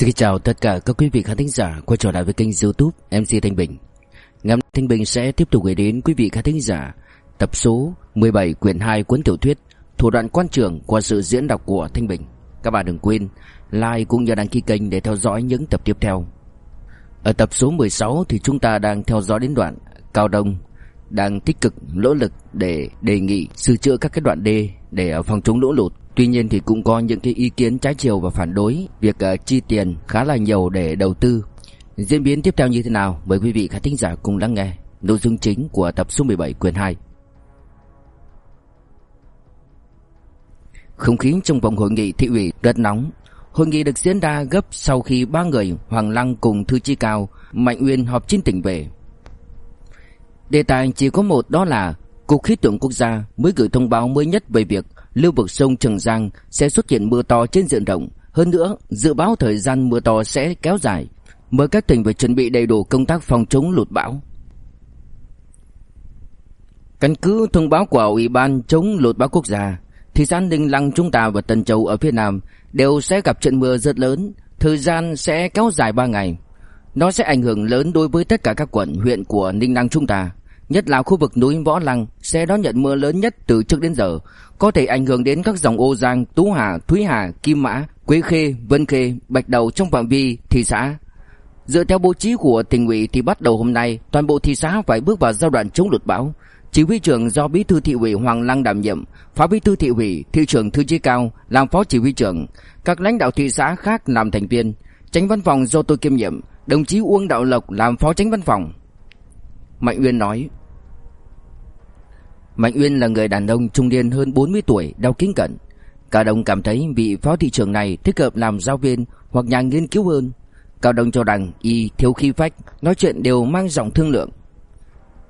Xin chào tất cả các quý vị khán thính giả quay trở lại với kênh youtube MC Thanh Bình. Ngày hôm Thanh Bình sẽ tiếp tục gửi đến quý vị khán thính giả Tập số 17 quyển 2 cuốn tiểu thuyết Thủ đoạn quan trường qua sự diễn đọc của Thanh Bình. Các bạn đừng quên like cũng như đăng ký kênh để theo dõi những tập tiếp theo. Ở tập số 16 thì chúng ta đang theo dõi đến đoạn Cao Đông đang tích cực, nỗ lực để đề nghị sửa chữa các cái đoạn đê để phòng chống lũ lụt. Tuy nhiên thì cũng có những cái ý kiến trái chiều và phản đối việc uh, chi tiền khá là nhiều để đầu tư. Diễn biến tiếp theo như thế nào? Mời quý vị khán thính giả cùng lắng nghe nội dung chính của tập số 17 quyển 2. Không khí trong vòng hội nghị thị ủy rất nóng. Hội nghị được diễn ra gấp sau khi ba người Hoàng Lăng cùng Thư Chi Cao, Mạnh Uyên họp trên tỉnh về. Đề tài chỉ có một đó là Cục Khí tượng Quốc gia mới gửi thông báo mới nhất về việc lưu vực sông Trường Giang sẽ xuất hiện mưa to trên diện rộng. Hơn nữa, dự báo thời gian mưa to sẽ kéo dài. Mời các tỉnh phải chuẩn bị đầy đủ công tác phòng chống lụt bão. Căn cứ thông báo của Ủy ban chống lụt bão quốc gia, thị xã Ninh Lăng chúng ta và Tân Châu ở phía Nam đều sẽ gặp trận mưa rất lớn, thời gian sẽ kéo dài 3 ngày. Nó sẽ ảnh hưởng lớn đối với tất cả các quận, huyện của Ninh Lăng chúng ta. Nhất là khu vực núi Võ Lăng sẽ đón nhận mưa lớn nhất từ trước đến giờ, có thể ảnh hưởng đến các dòng Ô Giang, Tú Hà, Thúy Hà, Kim Mã, Quế Khê, Vân Khê, Bạch Đầu trong phạm vi thị xã. Dựa theo bố trí của tỉnh ủy thì bắt đầu hôm nay, toàn bộ thị xã phải bước vào giai đoạn chống lụt bão. Chỉ huy trưởng do Bí thư thị ủy Hoàng Lăng đảm nhiệm, Phó Bí thư thị ủy, thị trưởng Thư Chí Cao làm phó chỉ huy trưởng, các lãnh đạo thị xã khác làm thành viên, tránh văn phòng do tôi kiêm nhiệm, đồng chí Uông Đạo Lộc làm phó tránh văn phòng. Mạnh Uyên nói: Mạnh Uyên là người đàn ông trung niên hơn 40 tuổi, đeo kính cận. Cao Đông cảm thấy vị phó thị trưởng này thích hợp làm giáo viên hoặc nhà nghiên cứu hơn. Cao Đông cho rằng y thiếu khí phách, nói chuyện đều mang giọng thương lượng.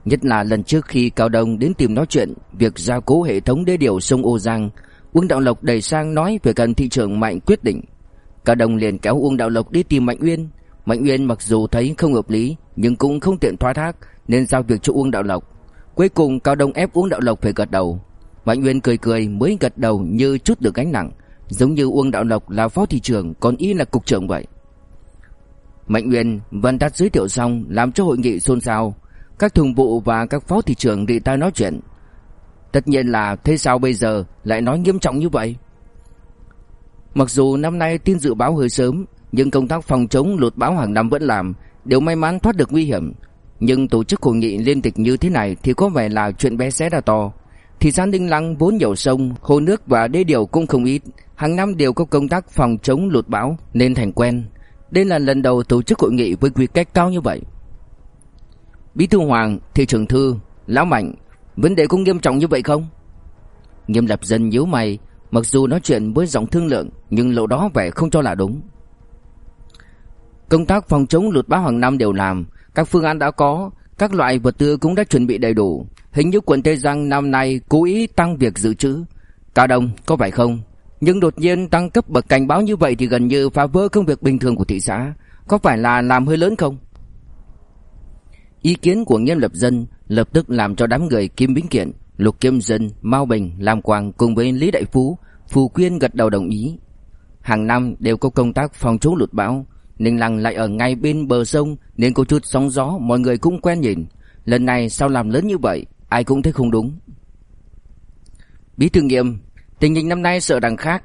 Nhất là lần trước khi Cao Đông đến tìm nói chuyện việc gia cố hệ thống đê điều sông Ô Giang, Uông Đạo Lộc đẩy sang nói về cần thị trưởng Mạnh quyết định. Cao Đông liền kéo Uông Đạo Lộc đi tìm Mạnh Uyên. Mạnh Uyên mặc dù thấy không hợp lý nhưng cũng không tiện thoái thác nên giao việc cho Uông Đạo Lộc. Cuối cùng Cao Đông ép Uông Đạo Lộc phải gật đầu. Mạnh Nguyên cười cười mới gật đầu như chút được gánh nặng, giống như Uông Đạo Lộc là phó thị trưởng còn y là cục trưởng vậy. Mạnh Nguyên văn tắt giới thiệu xong làm cho hội nghị xôn xao, các thường vụ và các phó thị trưởng đi tai nói chuyện. Tất nhiên là thế sao bây giờ lại nói nghiêm trọng như vậy? Mặc dù năm nay tin dự báo hơi sớm, nhưng công tác phòng chống lụt bão hàng năm vẫn làm, đều may mắn thoát được nguy hiểm. Nhưng tổ chức hội nghị liên tịch như thế này thì có vẻ là chuyện bé xé ra to. Thị xã Ninh Lăng vốn nhiều sông, hồ nước và đê điều cũng không ít, hàng năm đều có công tác phòng chống lụt bão nên thành quen. Đây là lần đầu tổ chức hội nghị với quy cách cao như vậy. Bí thư Hoàng, thị trưởng thư, lão Mạnh, vấn đề có nghiêm trọng như vậy không? Nghiêm lập dân nhíu mày, mặc dù nói chuyện với giọng thương lượng nhưng lộ đó vẻ không cho là đúng. Công tác phòng chống lụt bão hàng năm đều làm, các phương án đã có, các loại vật tư cũng đã chuẩn bị đầy đủ. Hình như quận Tây Giang năm nay cố ý tăng việc dự trữ. Cao Đông, có phải không? Nhưng đột nhiên tăng cấp bậc cảnh báo như vậy thì gần như phá vỡ công việc bình thường của thị xã. Có phải là làm hơi lớn không? Ý kiến của nghiêm lập dân lập tức làm cho đám người Kim Bính Kiện, Lục Kim Dân, Mao Bình, Lam Quang cùng với Lý Đại Phú, Phù Quyên gật đầu đồng ý. Hàng năm đều có công tác phòng chống lụt bão, Ninh Lăng lại ở ngay bên bờ sông nên có chút sóng gió mọi người cũng quen nhìn. Lần này sao làm lớn như vậy, ai cũng thấy không đúng. Bí thư nghiệm, tình hình năm nay sợ rằng khác.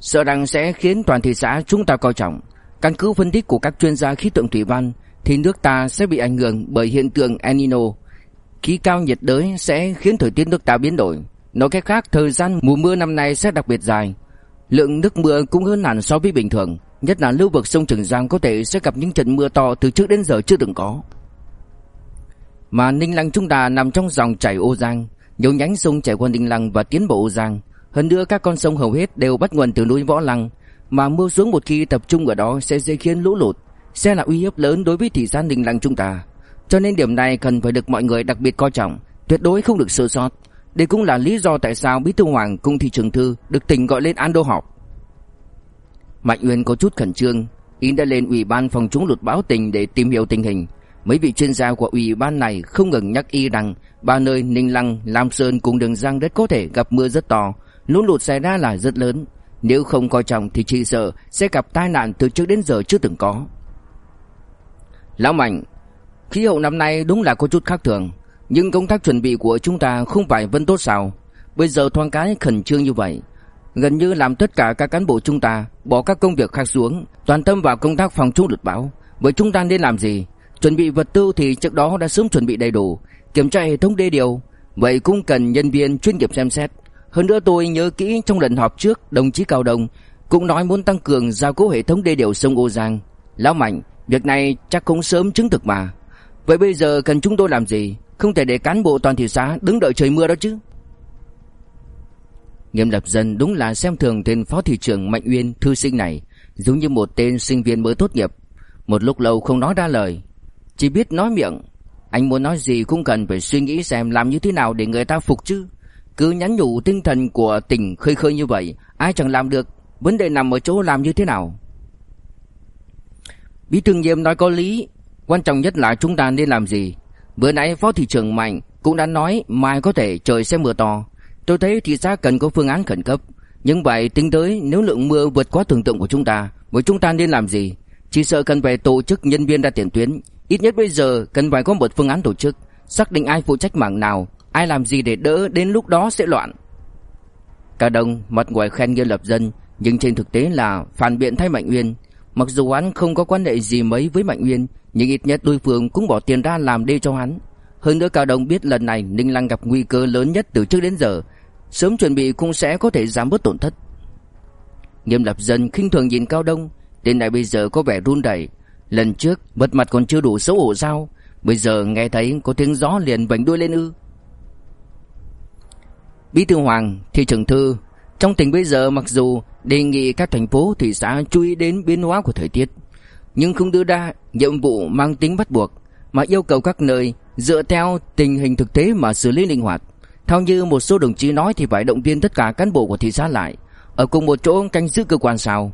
Sợ rằng sẽ khiến toàn thị xã chúng ta coi trọng. Căn cứ phân tích của các chuyên gia khí tượng thủy văn thì nước ta sẽ bị ảnh hưởng bởi hiện tượng El Nino. Khí cao nhiệt đới sẽ khiến thời tiết nước ta biến đổi. Nói cách khác, thời gian mùa mưa năm nay sẽ đặc biệt dài. Lượng nước mưa cũng hơn hẳn so với bình thường. Nhất là lưu vực sông Trường Giang có thể sẽ gặp những trận mưa to từ trước đến giờ chưa từng có. Mà Ninh Lăng chúng ta nằm trong dòng chảy Ô Giang, nhiều nhánh sông chảy qua Ninh Lăng và tiến bộ Ô Giang. Hơn nữa các con sông hầu hết đều bắt nguồn từ núi Võ Lăng, mà mưa xuống một khi tập trung ở đó sẽ dễ khiến lũ lụt, sẽ là uy hiếp lớn đối với thị xã Ninh Lăng chúng ta. Cho nên điểm này cần phải được mọi người đặc biệt coi trọng, tuyệt đối không được sơ sót. Đây cũng là lý do tại sao Bí thư Hoàng cùng thị trường thư được tỉnh gọi lên An Đô họp. Mạnh Uyên có chút khẩn trương, y đã lên ủy ban phòng chống lụt bão tình để tìm hiểu tình hình. Mấy vị chuyên gia của ủy ban này không ngừng nhắc y rằng ba nơi Ninh Lăng, Lam Sơn cùng Đường Giang rất có thể gặp mưa rất to, lũ lụt xảy ra là rất lớn. Nếu không coi trọng thì chỉ sợ sẽ gặp tai nạn từ trước đến giờ chưa từng có. Lão Mạnh Khí hậu năm nay đúng là có chút khác thường. Nhưng công tác chuẩn bị của chúng ta không phải vẫn tốt sao? Bây giờ thoáng cái khẩn trương như vậy. Gần như làm tất cả các cán bộ chúng ta Bỏ các công việc khác xuống, Toàn tâm vào công tác phòng chống lụt bão. Vậy chúng ta nên làm gì? Chuẩn bị vật tư thì trước đó đã sớm chuẩn bị đầy đủ, Kiểm tra hệ thống đê điều. Vậy cũng cần nhân viên chuyên nghiệp xem xét. Hơn nữa tôi nhớ kỹ trong lần họp trước, Đồng chí Cao Đông Cũng nói muốn tăng cường gia cố hệ thống đê điều sông Ô Giang. Lão Mạnh, Việc này chắc cũng sớm chứng thực mà. Vậy bây giờ cần chúng tôi làm gì? Không thể để cán bộ toàn thị xã đứng đợi trời mưa đó chứ. Nghiêm lập dân đúng là xem thường tên phó thị trưởng Mạnh Uyên, thư sinh này, Giống như một tên sinh viên mới tốt nghiệp. Một lúc lâu không nói ra lời, Chỉ biết nói miệng. Anh muốn nói gì cũng cần phải suy nghĩ xem làm như thế nào để người ta phục chứ. Cứ nhắn nhủ tinh thần của tỉnh khơi khơi như vậy, Ai chẳng làm được, Vấn đề nằm ở chỗ làm như thế nào. Bí thư nghiêm nói có lý, Quan trọng nhất là chúng ta nên làm gì. Bữa nãy phó thị trưởng Mạnh cũng đã nói mai có thể trời sẽ mưa to Tôi thấy thị xã cần có phương án khẩn cấp. Nhưng vậy tính tới, nếu lượng mưa vượt quá tưởng tượng của chúng ta, Vậy chúng ta nên làm gì? Chỉ sợ cần phải tổ chức nhân viên ra tiền tuyến. Ít nhất bây giờ, cần phải có một phương án tổ chức. Xác định ai phụ trách mảng nào, Ai làm gì để đỡ, đến lúc đó sẽ loạn. Cả đồng, mặt ngoài khen như Lập Dân, Nhưng trên thực tế là phản biện thay Mạnh Uyên. Mặc dù hắn không có quan hệ gì mấy với Mạnh Uyên, Nhưng ít nhất đối phương cũng bỏ tiền ra làm đê cho hắn. Hơn nữa Cao đồng biết lần này Ninh Lăng gặp nguy cơ lớn nhất từ trước đến giờ. Sớm chuẩn bị cũng sẽ có thể giảm bớt tổn thất. Nghiêm lập dân khinh thường nhìn Cao Đông Đến này bây giờ có vẻ run rẩy. Lần trước mất mặt còn chưa đủ xấu hổ sao? Bây giờ nghe thấy có tiếng gió liền vành đuôi lên ư. Bí thư Hoàng, thị trưởng thư Trong tình bây giờ mặc dù đề nghị các thành phố thị xã chú ý đến biến hóa của thời tiết Nhưng không đưa ra nhiệm vụ mang tính bắt buộc Mà yêu cầu các nơi dựa theo tình hình thực tế mà xử lý linh hoạt theo như một số đồng chí nói thì phải động viên tất cả cán bộ của thị xã lại. Ở cùng một chỗ canh giữ cơ quan sao?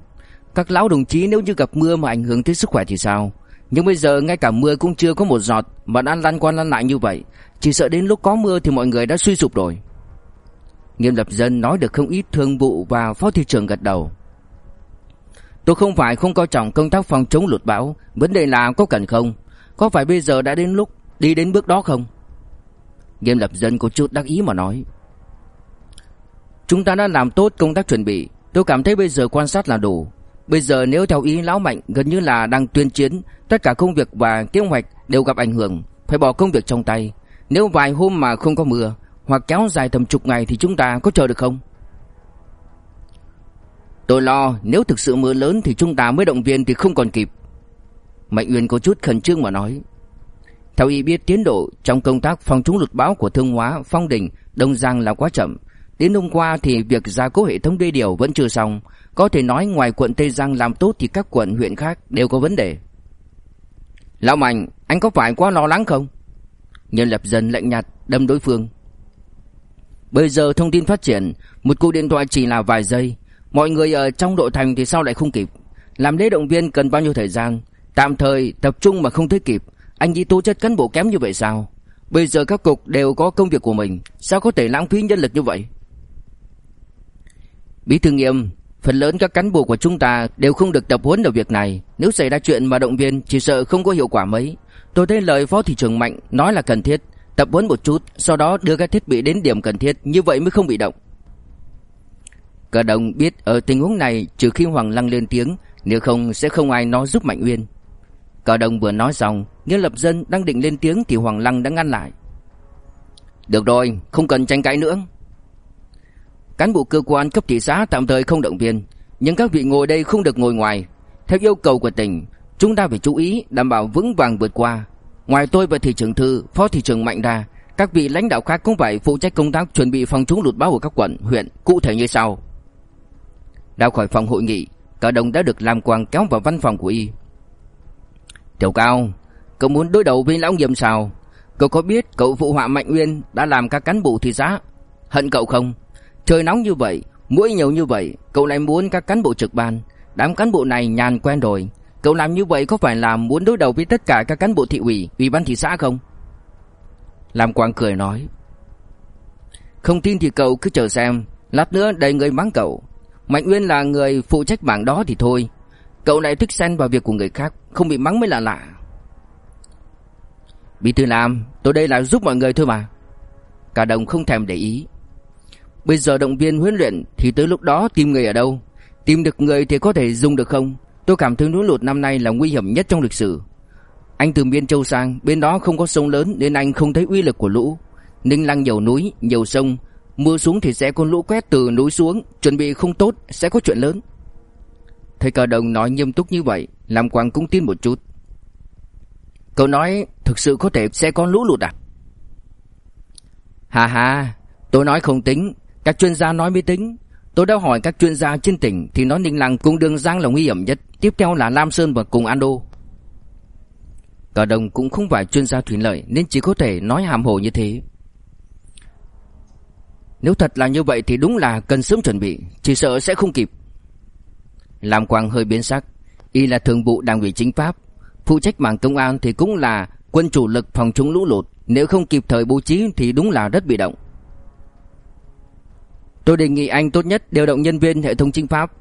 Các lão đồng chí nếu như gặp mưa mà ảnh hưởng tới sức khỏe thì sao? Nhưng bây giờ ngay cả mưa cũng chưa có một giọt Mà đã lăn qua lăn lại như vậy. Chỉ sợ đến lúc có mưa thì mọi người đã suy sụp rồi. Nghiêm lập dân nói được không ít thương vụ và phó thị trưởng gật đầu. Tôi không phải không coi trọng công tác phòng chống lụt bão. Vấn đề là có cần không? Có phải bây giờ đã đến lúc đi đến bước đó không? Nghiêm lập dân có chút đắc ý mà nói. Chúng ta đã làm tốt công tác chuẩn bị. Tôi cảm thấy bây giờ quan sát là đủ. Bây giờ nếu theo ý lão mạnh, gần như là đang tuyên chiến, Tất cả công việc và kế hoạch đều gặp ảnh hưởng. Phải bỏ công việc trong tay. Nếu vài hôm mà không có mưa, Hoặc kéo dài tầm chục ngày thì chúng ta có chờ được không? Tôi lo, nếu thực sự mưa lớn thì chúng ta mới động viên thì không còn kịp. Mạnh Uyên có chút khẩn trương mà nói theo y biết tiến độ trong công tác phòng chống lụt bão của Thương Hóa, Phong Đình, Đông Giang là quá chậm. Đến hôm qua thì việc gia cố hệ thống đê điều vẫn chưa xong. Có thể nói ngoài quận Tây Giang làm tốt thì các quận huyện khác đều có vấn đề. Lão Mạnh, anh có phải quá lo lắng không? Nhân lập dần lạnh nhạt đâm đối phương. Bây giờ thông tin phát triển, một cuộc điện thoại chỉ là vài giây. Mọi người ở trong đội thành thì sao lại không kịp? Làm lễ động viên cần bao nhiêu thời gian? Tạm thời tập trung mà không thấy kịp anh nghĩ tố chất cán bộ kém như vậy sao? Bây giờ các cục đều có công việc của mình, Sao có thể lãng phí nhân lực như vậy? Bí thư nghiêm, Phần lớn các cán bộ của chúng ta Đều không được tập huấn ở việc này. Nếu xảy ra chuyện mà động viên, Chỉ sợ không có hiệu quả mấy. Tôi thấy lời phó thị trưởng Mạnh nói là cần thiết. Tập huấn một chút, Sau đó đưa các thiết bị đến điểm cần thiết, Như vậy mới không bị động. Cả đồng biết ở tình huống này, Trừ khi Hoàng Lăng lên tiếng, Nếu không sẽ không ai nói giúp Mạnh Uyên. Cao Đông vừa nói xong, Nghĩa Lập Dân đang định lên tiếng thì Hoàng Lăng đã ngăn lại. Được rồi, không cần tranh cãi nữa. Cán bộ cơ quan cấp thị xã tạm thời không động viên, nhưng các vị ngồi đây không được ngồi ngoài. Theo yêu cầu của tỉnh, chúng ta phải chú ý đảm bảo vững vàng vượt qua. Ngoài tôi và thị trưởng thư, phó thị trưởng Mạnh ra, các vị lãnh đạo khác cũng phải phụ trách công tác chuẩn bị phòng chống lụt bão của các quận, huyện, cụ thể như sau. Ra khỏi phòng hội nghị, cả đồng đã được làm quang kéo vào văn phòng của y. Tiểu Cao, cậu muốn đối đầu với lão nghiêm sao? Cậu có biết cậu phụ họa Mạnh Uyên đã làm các cán bộ thị xã hận cậu không? Trời nóng như vậy, mũi nhiều như vậy, cậu lại muốn các cán bộ trực ban, đám cán bộ này nhàn quen rồi. Cậu làm như vậy có phải là muốn đối đầu với tất cả các cán bộ thị ủy, ủy ban thị xã không? Lam Quang cười nói. Không tin thì cậu cứ chờ xem, lát nữa đầy người mắng cậu. Mạnh Uyên là người phụ trách bảng đó thì thôi Cậu lại thích xen vào việc của người khác không bị mắng mới là lạ. Bí thư làm Tôi đây là giúp mọi người thôi mà. Cả đồng không thèm để ý. Bây giờ động viên huấn luyện Thì tới lúc đó tìm người ở đâu? Tìm được người thì có thể dùng được không? Tôi cảm thấy lũ lụt năm nay là nguy hiểm nhất trong lịch sử. Anh từ Biên Châu sang Bên đó không có sông lớn Nên anh không thấy uy lực của lũ. Ninh Lăng nhiều núi, nhiều sông. Mưa xuống thì sẽ có lũ quét từ núi xuống. Chuẩn bị không tốt sẽ có chuyện lớn. Thầy cờ đồng nói nghiêm túc như vậy. Lam Quang cũng tin một chút. Cậu nói thực sự có thể sẽ có lũ lụt à? Hà hà Tôi nói không tính. Các chuyên gia nói mới tính. Tôi đã hỏi các chuyên gia trên tỉnh Thì nói Ninh Lăng cùng Đường Giang là nguy hiểm nhất. Tiếp theo là Lam Sơn và cùng An Đô. Cả đồng cũng không phải chuyên gia thủy lợi Nên chỉ có thể nói hàm hồ như thế. Nếu thật là như vậy thì đúng là cần sớm chuẩn bị, Chỉ sợ sẽ không kịp. Lam Quang hơi biến sắc. Y là thường vụ đảng ủy chính pháp. Phụ trách mảng công an thì cũng là quân chủ lực phòng chống lũ lụt. Nếu không kịp thời bố trí thì đúng là rất bị động. Tôi đề nghị anh tốt nhất điều động nhân viên hệ thống chính pháp.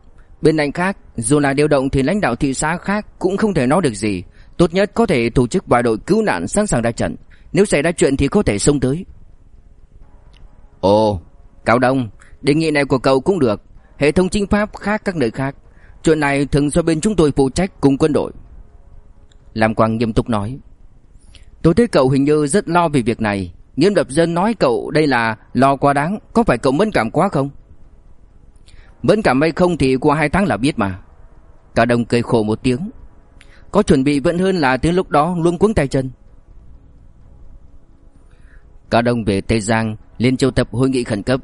Bên cạnh khác, Dù là điều động thì lãnh đạo thị xã khác Cũng không thể nói được gì. Tốt nhất có thể tổ chức vài đội cứu nạn sẵn sàng ra trận. Nếu xảy ra chuyện thì có thể xông tới. Ồ Cao Đông. Đề nghị này của cậu cũng được. Hệ thống chính pháp khác các nơi khác. Chuyện này thường do bên chúng tôi phụ trách cùng quân đội. Lam Quang nghiêm túc nói, Tôi thấy cậu hình như rất lo về việc này. Nghiêm đập dân nói cậu đây là lo quá đáng. Có phải cậu mẫn cảm quá không? Mẫn cảm hay không thì qua hai tháng là biết mà. Cả đồng cười khổ một tiếng. Có chuẩn bị vẫn hơn là tiếng lúc đó luôn cuống tay chân. Cả đồng về Tây Giang lên triệu tập hội nghị khẩn cấp.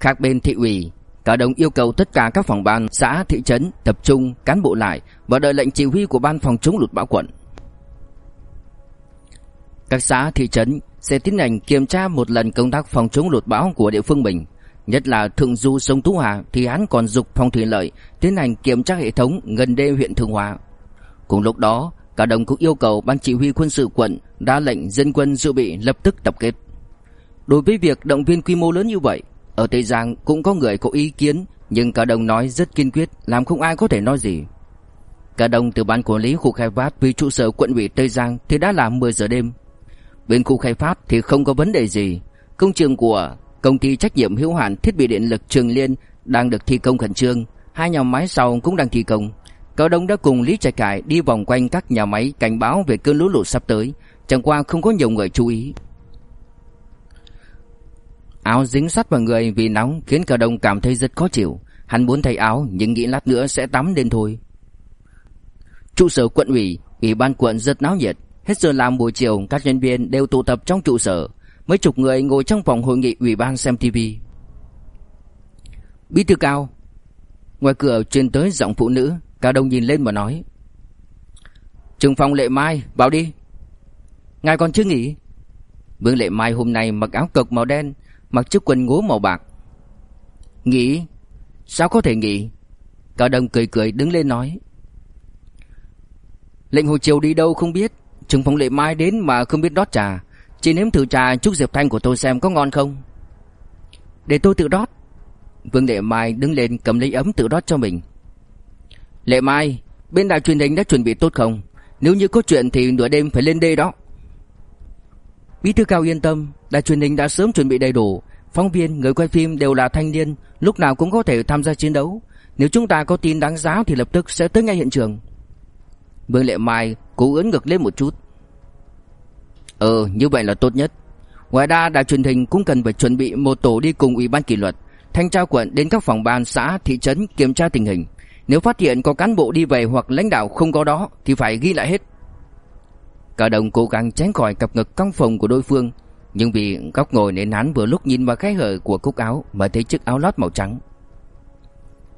Khác bên thị ủy Cả đồng yêu cầu tất cả các phòng ban xã thị trấn tập trung cán bộ lại và đợi lệnh chỉ huy của ban phòng chống lụt bão quận. Các xã thị trấn sẽ tiến hành kiểm tra một lần công tác phòng chống lụt bão của địa phương mình, nhất là thượng du sông Tú Hà thì hắn còn dục phòng thủy lợi tiến hành kiểm tra hệ thống gần đê huyện Thường Hòa. Cùng lúc đó, cả đồng cũng yêu cầu ban chỉ huy quân sự quận ra lệnh dân quân dự bị lập tức tập kết. Đối với việc động viên quy mô lớn như vậy, ở Tây Giang cũng có người có ý kiến, Nhưng cả đồng nói rất kiên quyết, Làm không ai có thể nói gì. Cả đồng từ ban quản lý khu khai phát Vì trụ sở quận ủy Tây Giang Thì đã là 10 giờ đêm. Bên khu khai phát thì không có vấn đề gì. Công trường của công ty trách nhiệm hữu hạn thiết bị điện lực Trường Liên Đang được thi công khẩn trương. Hai nhà máy sau cũng đang thi công. Cao Đông đã cùng Lý Trạch Cải đi vòng quanh các nhà máy cảnh báo về cơn lũ lụt sắp tới. Chẳng qua không có nhiều người chú ý. Áo dính sát vào người vì nóng khiến cả đồng cảm thấy rất khó chịu. Hắn muốn thay áo nhưng nghĩ lát nữa sẽ tắm nên thôi. Trụ sở quận ủy, ủy ban quận rất náo nhiệt. Hết giờ làm buổi chiều các nhân viên đều tụ tập trong trụ sở. Mấy chục người ngồi trong phòng hội nghị ủy ban xem TV. Bí thư cao. Ngoài cửa truyền tới giọng phụ nữ, Cao Đông nhìn lên mà nói. Trường phòng Lệ Mai, vào đi. Ngài còn chưa nghỉ. Vương Lệ Mai hôm nay mặc áo cực màu đen, mặc chiếc quần ngố màu bạc. Nghỉ? Sao có thể nghỉ? Cao Đông cười cười đứng lên nói. Lệnh Hồ Triều đi đâu không biết, Trừng Phong Lệ Mai đến mà không biết đót trà, chỉ nếm thử trà chút Diệp Thanh của tôi xem có ngon không. Để tôi tự đót. Vương Lệ Mai đứng lên cầm lấy ấm tự đót cho mình. Lệ Mai, bên đài truyền hình đã chuẩn bị tốt không? Nếu như có chuyện thì nửa đêm phải lên đây đó. Bí thư cao yên tâm, đài truyền hình đã sớm chuẩn bị đầy đủ, phóng viên, người quay phim đều là thanh niên, lúc nào cũng có thể tham gia chiến đấu. Nếu chúng ta có tin đáng giá thì lập tức sẽ tới ngay hiện trường. Vương Lệ Mai cố ướn ngược lên một chút. Ờ, như vậy là tốt nhất. Ngoài ra, đài truyền hình cũng cần phải chuẩn bị một tổ đi cùng ủy ban kỷ luật, thanh tra quận đến các phòng ban xã, thị trấn kiểm tra tình hình. Nếu phát hiện có cán bộ đi về hoặc lãnh đạo không có đó thì phải ghi lại hết. Cả đồng cố gắng tránh khỏi cặp ngực căng phòng của đối phương nhưng vì góc ngồi nên hắn vừa lúc nhìn vào khe hở của cúc áo Mà thấy chiếc áo lót màu trắng.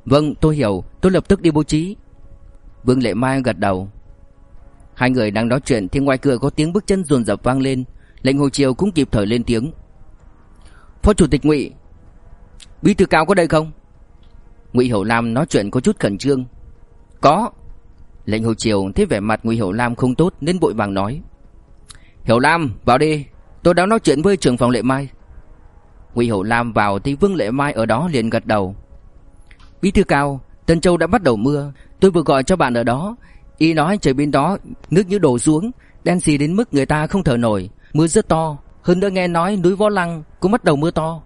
Vâng tôi hiểu Tôi lập tức đi bố trí. Vương Lệ Mai gật đầu. Hai người đang nói chuyện thì ngoài cửa có tiếng bước chân ruồn rập vang lên. Lệnh Hồ Triều cũng kịp thời lên tiếng. Phó Chủ tịch Ngụy Bí thư cao có đây không? Ngụy Hậu Lam nói chuyện có chút khẩn trương. Có. Lệnh Hồ Triều thấy vẻ mặt Ngụy Hậu Lam không tốt nên vội vàng nói: "Hiểu Lam, vào đi, tôi đang nói chuyện với trưởng phòng Lệ Mai." Ngụy Hậu Lam vào thì Vương Lệ Mai ở đó liền gật đầu. Bí thư cao, Tân Châu đã bắt đầu mưa, tôi vừa gọi cho bạn ở đó, y nói trời bên đó nước như đổ xuống, đen xì đến mức người ta không thở nổi, mưa rất to, hơn nữa nghe nói núi Võ Lăng cũng bắt đầu mưa to.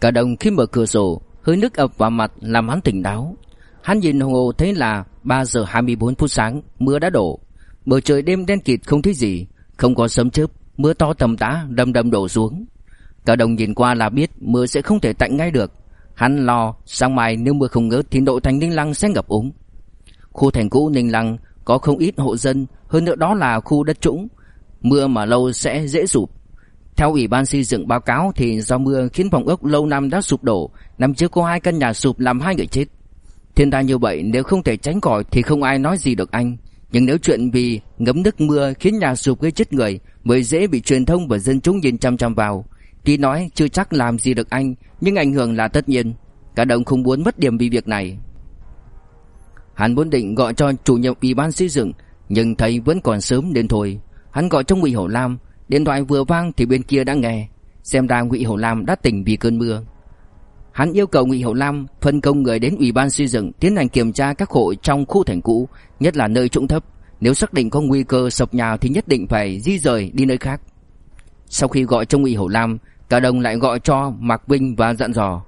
Cả đồng khi mở cửa sổ, hơi nước ập vào mặt làm hắn tỉnh táo. Hắn nhìn đồng hồ thấy là 3 giờ 24 phút sáng, mưa đã đổ. Bầu trời đêm đen kịt không thấy gì, không có sấm chớp, mưa to tầm tã đầm đầm đổ xuống. Cả đồng nhìn qua là biết mưa sẽ không thể tạnh ngay được. Hắn lo sáng mai nếu mưa không ngớt thì độ thành Ninh Lăng sẽ ngập úng. Khu thành cũ Ninh Lăng có không ít hộ dân, hơn nữa đó là khu đất trũng, mưa mà lâu sẽ dễ sụp. Theo Ủy ban xây dựng báo cáo thì do mưa khiến phòng ốc lâu năm đã sụp đổ, năm trước có hai căn nhà sụp làm hai người chết. Thiên tai như vậy nếu không thể tránh khỏi thì không ai nói gì được anh. Nhưng nếu chuyện vì ngấm nước mưa khiến nhà sụp gây chết người mới dễ bị truyền thông và dân chúng nhìn chăm chăm vào. Tuy nói chưa chắc làm gì được anh, nhưng ảnh hưởng là tất nhiên. Cả đồng không muốn mất điểm vì việc này. Hắn muốn định gọi cho chủ nhiệm ủy ban xây dựng, nhưng thấy vẫn còn sớm nên thôi. Hắn gọi cho Ngụy Hổ Lam, điện thoại vừa vang thì bên kia đã nghe, xem ra Ngụy Hổ Lam đã tỉnh vì cơn mưa. Hắn yêu cầu Ngụy Hậu Lam phân công người đến ủy ban xây dựng tiến hành kiểm tra các hộ trong khu thành cũ, nhất là nơi trũng thấp. Nếu xác định có nguy cơ sập nhà thì nhất định phải di rời đi nơi khác. Sau khi gọi cho Ngụy Hậu Lam, cả đồng lại gọi cho Mạc Vinh và dặn dò.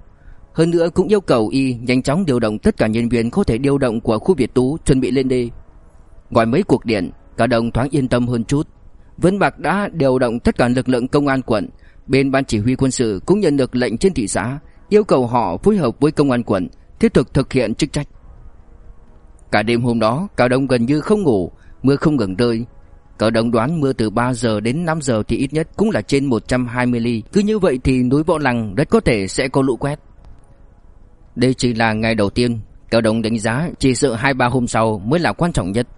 Hơn nữa cũng yêu cầu y nhanh chóng điều động tất cả nhân viên có thể điều động của khu Việt Tú chuẩn bị lên đi Gọi mấy cuộc điện, cả đồng thoáng yên tâm hơn chút. Vân Bạc đã điều động tất cả lực lượng công an quận, bên ban chỉ huy quân sự cũng nhận được lệnh trên thị xã yêu cầu họ phối hợp với công an quận tiếp tục thực hiện chức trách. Cả đêm hôm đó, Cao Đông gần như không ngủ, mưa không ngừng rơi. Cao Đông đoán mưa từ 3 giờ đến 5 giờ thì ít nhất cũng là trên 120 ly. Cứ như vậy thì núi Võ Lăng rất có thể sẽ có lũ quét. Đây chỉ là ngày đầu tiên, Cao Đông đánh giá chỉ sợ 2-3 hôm sau mới là quan trọng nhất.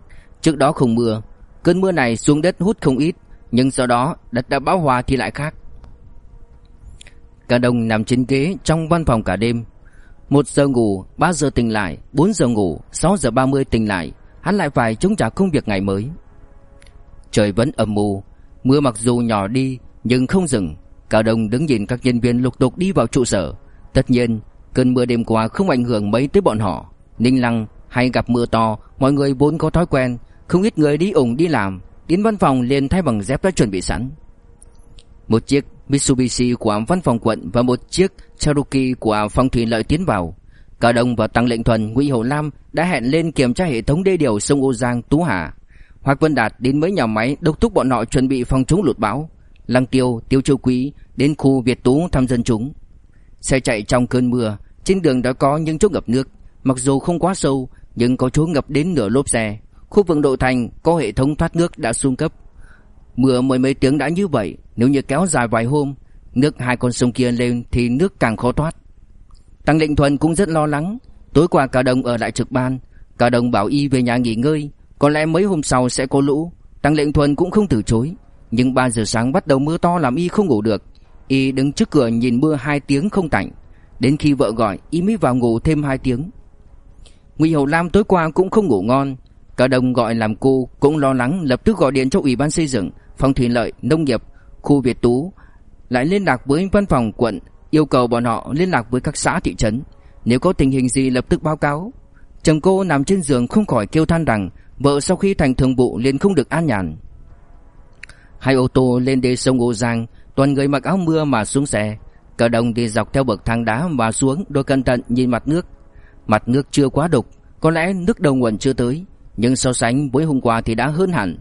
Trước đó không mưa, cơn mưa này xuống đất hút không ít, nhưng sau đó đất đã bão hòa thì lại khác. Cả đồng nằm trên ghế trong văn phòng cả đêm. 1 giờ ngủ, 3 giờ tỉnh lại 4 giờ ngủ, 6 giờ 30 tỉnh lại Hắn lại phải chống trả công việc ngày mới. Trời vẫn âm mù Mưa mặc dù nhỏ đi Nhưng không dừng. Cả đồng đứng nhìn các nhân viên lục tục đi vào trụ sở. Tất nhiên Cơn mưa đêm qua không ảnh hưởng mấy tới bọn họ. Ninh lăng hay gặp mưa to Mọi người vốn có thói quen Không ít người đi ủng đi làm Đến văn phòng liền thay bằng dép đã chuẩn bị sẵn. Một chiếc Mitsubishi của văn phòng quận và một chiếc Cherokee của phòng thủy lợi tiến vào. Cả Đông và Tăng Lệnh Thuần, Ngụy Hổ Lam đã hẹn lên kiểm tra hệ thống đê điều sông Ô Giang, Tú Hà. Hoắc Vân Đạt đến mấy nhà máy đốc thúc bọn họ chuẩn bị phòng chống lụt bão. Lăng Tiêu, Tiêu Châu Quý đến khu Việt Tú thăm dân chúng. Xe chạy trong cơn mưa, trên đường đã có những chỗ ngập nước, mặc dù không quá sâu nhưng có chỗ ngập đến nửa lốp xe. Khu vực nội thành có hệ thống thoát nước đã xuống cấp. Mưa mười mấy tiếng đã như vậy, nếu như kéo dài vài hôm, nước hai con sông kia lên thì nước càng khó thoát. Tăng Lệnh Thuần cũng rất lo lắng, tối qua cả đồng ở lại trực ban, cả đồng bảo y về nhà nghỉ ngơi, có lẽ mấy hôm sau sẽ có lũ. Tăng Lệnh Thuần cũng không từ chối, nhưng 3 giờ sáng bắt đầu mưa to làm y không ngủ được. Y đứng trước cửa nhìn mưa hai tiếng không tạnh, đến khi vợ gọi, y mới vào ngủ thêm hai tiếng. Ngụy Hầu Lam tối qua cũng không ngủ ngon, cả đồng gọi làm cô cũng lo lắng lập tức gọi điện cho ủy ban xây dựng, phòng thủy lợi, nông nghiệp khu Việt Tú lại liên lạc với văn phòng quận yêu cầu bọn họ liên lạc với các xã thị trấn, nếu có tình hình gì lập tức báo cáo. Chồng cô nằm trên giường không khỏi kêu than rằng vợ sau khi thành thường vụ liền không được an nhàn. Hai ô tô lên đê sông Ô Giang, toàn người mặc áo mưa mà xuống xe, cả đồng đi dọc theo bậc thang đá mà xuống, đôi cẩn thận nhìn mặt nước. Mặt nước chưa quá đục, có lẽ nước đầu nguồn chưa tới, nhưng so sánh với hôm qua thì đã hơn hẳn.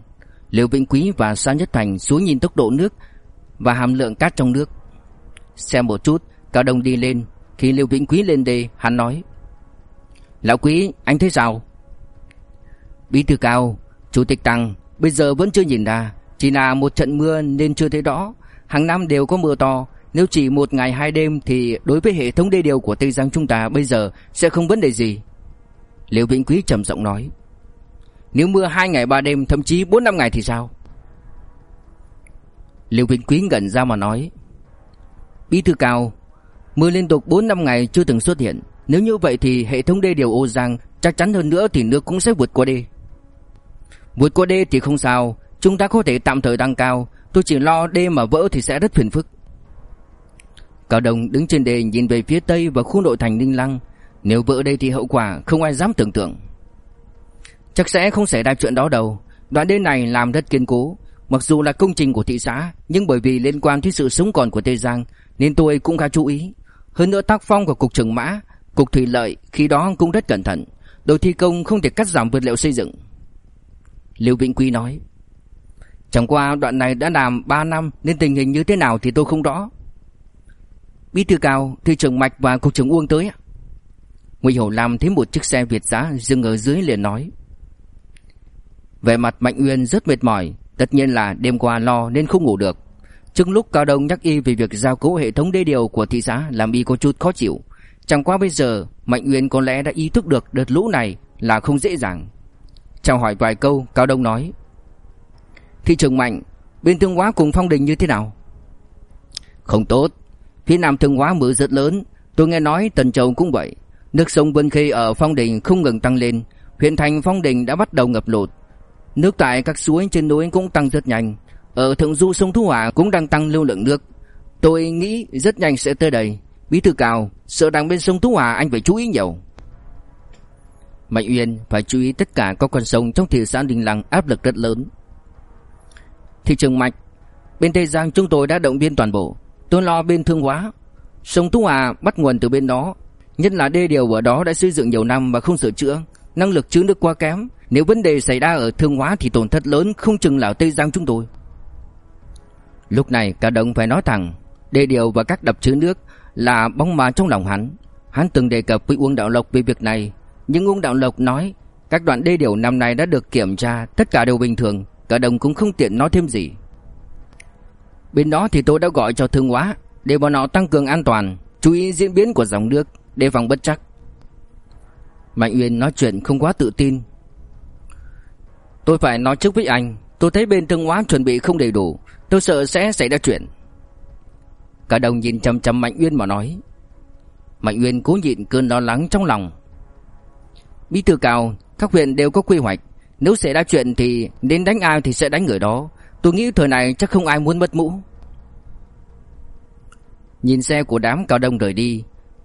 Liêu Vĩnh Quý và Sa Nhất Thành xuống nhìn tốc độ nước và hàm lượng cát trong nước. Xem một chút, Cao Đông đi lên, khi Lưu Vĩnh Quý lên đây, hắn nói: "Lão Quý, anh thấy sao?" Bí thư Cao, Chủ tịch Tăng, bây giờ vẫn chưa nhìn ra, chỉ là một trận mưa nên chưa thấy rõ, hàng năm đều có mưa to, nếu chỉ một ngày hai đêm thì đối với hệ thống đê điều của Tây Giang chúng ta bây giờ sẽ không vấn đề gì." Lưu Vĩnh Quý trầm giọng nói: "Nếu mưa hai ngày ba đêm, thậm chí bốn năm ngày thì sao?" Liêu Vĩnh Quý gần ra mà nói Bí thư cao Mưa liên tục 4 năm ngày chưa từng xuất hiện Nếu như vậy thì hệ thống đê điều ô giang Chắc chắn hơn nữa thì nước cũng sẽ vượt qua đê Vượt qua đê thì không sao Chúng ta có thể tạm thời tăng cao Tôi chỉ lo đê mà vỡ thì sẽ rất phiền phức Cao Đông đứng trên đê nhìn về phía tây và khu nội thành Ninh Lăng. Nếu vỡ đây thì hậu quả không ai dám tưởng tượng. Chắc sẽ không xảy ra chuyện đó đâu. Đoạn đê này làm rất kiên cố. Mặc dù là công trình của thị xã, nhưng bởi vì liên quan tới sự sống còn của Tây Giang, nên tôi cũng khá chú ý. Hơn nữa tác phong của cục trưởng mã, cục thủy lợi khi đó cũng rất cẩn thận. Đội thi công không thể cắt giảm vật liệu xây dựng. Lưu Vĩnh Quy nói. Chẳng qua đoạn này đã làm 3 năm nên tình hình như thế nào thì tôi không rõ. Bí thư cao, thị trưởng Mạch và cục trưởng Uông tới. Ngụy Hổ Lam thấy một chiếc xe Việt giá dừng ở dưới liền nói. Về mặt Mạnh Uyên rất mệt mỏi, tất nhiên là đêm qua lo nên không ngủ được. Trước lúc Cao Đông nhắc y về việc giao cố hệ thống đê điều của thị xã làm y có chút khó chịu. Chẳng qua bây giờ Mạnh Uyên có lẽ đã ý thức được đợt lũ này là không dễ dàng. Chào hỏi vài câu, Cao Đông nói. Thị trường Mạnh, bên Thương Hóa cùng Phong Đình như thế nào? Không tốt. Phía Nam Thương Hóa mưa rất lớn, tôi nghe nói Tần Châu cũng vậy. Nước sông Vân Khê ở Phong Đình không ngừng tăng lên, huyện thành Phong Đình đã bắt đầu ngập lụt. Nước tại các suối trên núi cũng tăng rất nhanh, ở thượng du sông Thu Hòa cũng đang tăng lưu lượng nước. Tôi nghĩ rất nhanh sẽ tới đây. Bí thư cao, sợ đằng bên sông Thu Hòa anh phải chú ý nhiều. Mạnh Uyên phải chú ý tất cả các con sông trong thị xã Đình Lăng áp lực rất lớn. Thị trường Mạch, bên Tây Giang chúng tôi đã động viên toàn bộ. Tôi lo bên Thương Hóa. Sông Thu Hòa bắt nguồn từ bên đó. Nhất là đê điều ở đó đã xây dựng nhiều năm mà không sửa chữa. Năng lực chứa nước quá kém. Nếu vấn đề xảy ra ở Thương Hóa thì tổn thất lớn không chừng là Tây Giang chúng tôi. Lúc này cả đồng phải nói thẳng, đê điều và các đập chứa nước là bóng ma trong lòng hắn. Hắn từng đề cập với Uông Đạo Lộc về việc này, nhưng Uông Đạo Lộc nói các đoạn đê điều năm nay đã được kiểm tra, tất cả đều bình thường, cả đồng cũng không tiện nói thêm gì. Bên đó thì tôi đã gọi cho thương hóa để bọn họ tăng cường an toàn, chú ý diễn biến của dòng nước, đề phòng bất chắc. Mạnh Uyên nói chuyện không quá tự tin. Tôi phải nói trước với anh, tôi thấy bên thương hóa chuẩn bị không đầy đủ, tôi sợ sẽ xảy ra chuyện. Cả đồng nhìn chăm chăm Mạnh Uyên mà nói. Mạnh Uyên cố nhịn cơn lo lắng trong lòng. Bí thư cao, các huyện đều có quy hoạch, nếu xảy ra chuyện thì nên đánh ai thì sẽ đánh người đó. Tôi nghĩ thời này chắc không ai muốn mất mũ. Nhìn xe của đám cao đông rời đi,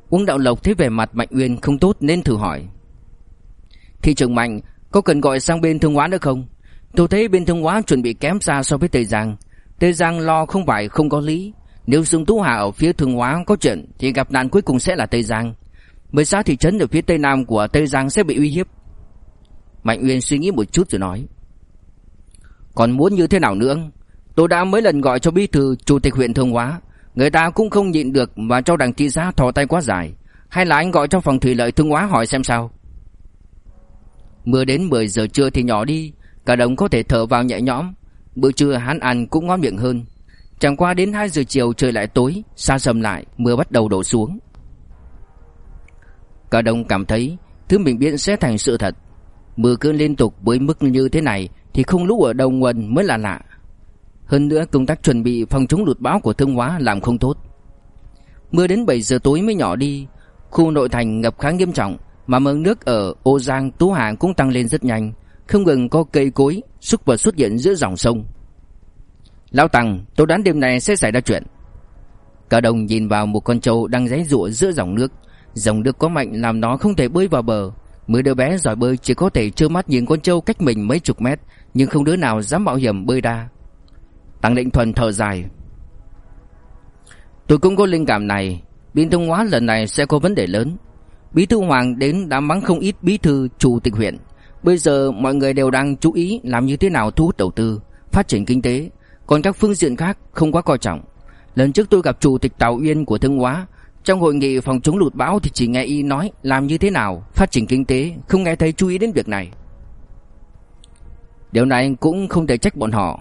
Uống Đạo Lộc thấy vẻ mặt Mạnh Uyên không tốt nên thử hỏi. Thị trường Mạnh, có cần gọi sang bên thương hóa nữa không? Tôi thấy bên thương hóa chuẩn bị kém xa so với Tây Giang. Tây Giang lo không phải không có lý. Nếu Dương Tú Hà ở phía thương hóa có chuyện thì gặp nạn cuối cùng sẽ là Tây Giang. Mười xã thị trấn ở phía tây nam của Tây Giang sẽ bị uy hiếp. Mạnh Uyên suy nghĩ một chút rồi nói. Còn muốn như thế nào nữa? Tôi đã mấy lần gọi cho bí thư chủ tịch huyện Thương Hóa, người ta cũng không nhịn được và cho đảng thị giá thò tay quá dài. Hay là anh gọi cho phòng thủy lợi Thương Hóa hỏi xem sao? Mưa đến 10 giờ trưa thì nhỏ đi, cả đồng có thể thở vào nhẹ nhõm. Bữa trưa hắn ăn cũng ngon miệng hơn. Chẳng qua đến 2 giờ chiều trời lại tối, xa sầm lại, mưa bắt đầu đổ xuống. Cả đồng cảm thấy thứ mình biết sẽ thành sự thật. Mưa cứ liên tục với mức như thế này thì không lũ ở đầu nguồn mới là lạ. Hơn nữa công tác chuẩn bị phòng chống lụt bão của Thương Hóa làm không tốt. Mưa đến 7 giờ tối mới nhỏ đi, khu nội thành ngập khá nghiêm trọng, mà mực nước ở Ô Giang, Tú Hà cũng tăng lên rất nhanh, không ngừng có cây cối xúc vật xuất hiện giữa dòng sông. Lão Tăng, tôi đoán đêm này sẽ xảy ra chuyện. Cả đồng nhìn vào một con trâu đang giãy giụa giữa dòng nước, dòng nước có mạnh làm nó không thể bơi vào bờ. Mấy đứa bé giỏi bơi chỉ có thể trơ mắt nhìn con trâu cách mình mấy chục mét, nhưng không đứa nào dám mạo hiểm bơi ra. Tăng Định Thuần thở dài. Tôi cũng có linh cảm này, biên thông hóa lần này sẽ có vấn đề lớn. Bí thư Hoàng đến đã mắng không ít bí thư chủ tịch huyện. Bây giờ mọi người đều đang chú ý làm như thế nào thu hút đầu tư, phát triển kinh tế, còn các phương diện khác không quá coi trọng. Lần trước tôi gặp chủ tịch Tào Uyên của Thương Hóa, trong hội nghị phòng chống lụt bão thì chỉ nghe y nói làm như thế nào phát triển kinh tế, không nghe thấy chú ý đến việc này. Điều này cũng không thể trách bọn họ.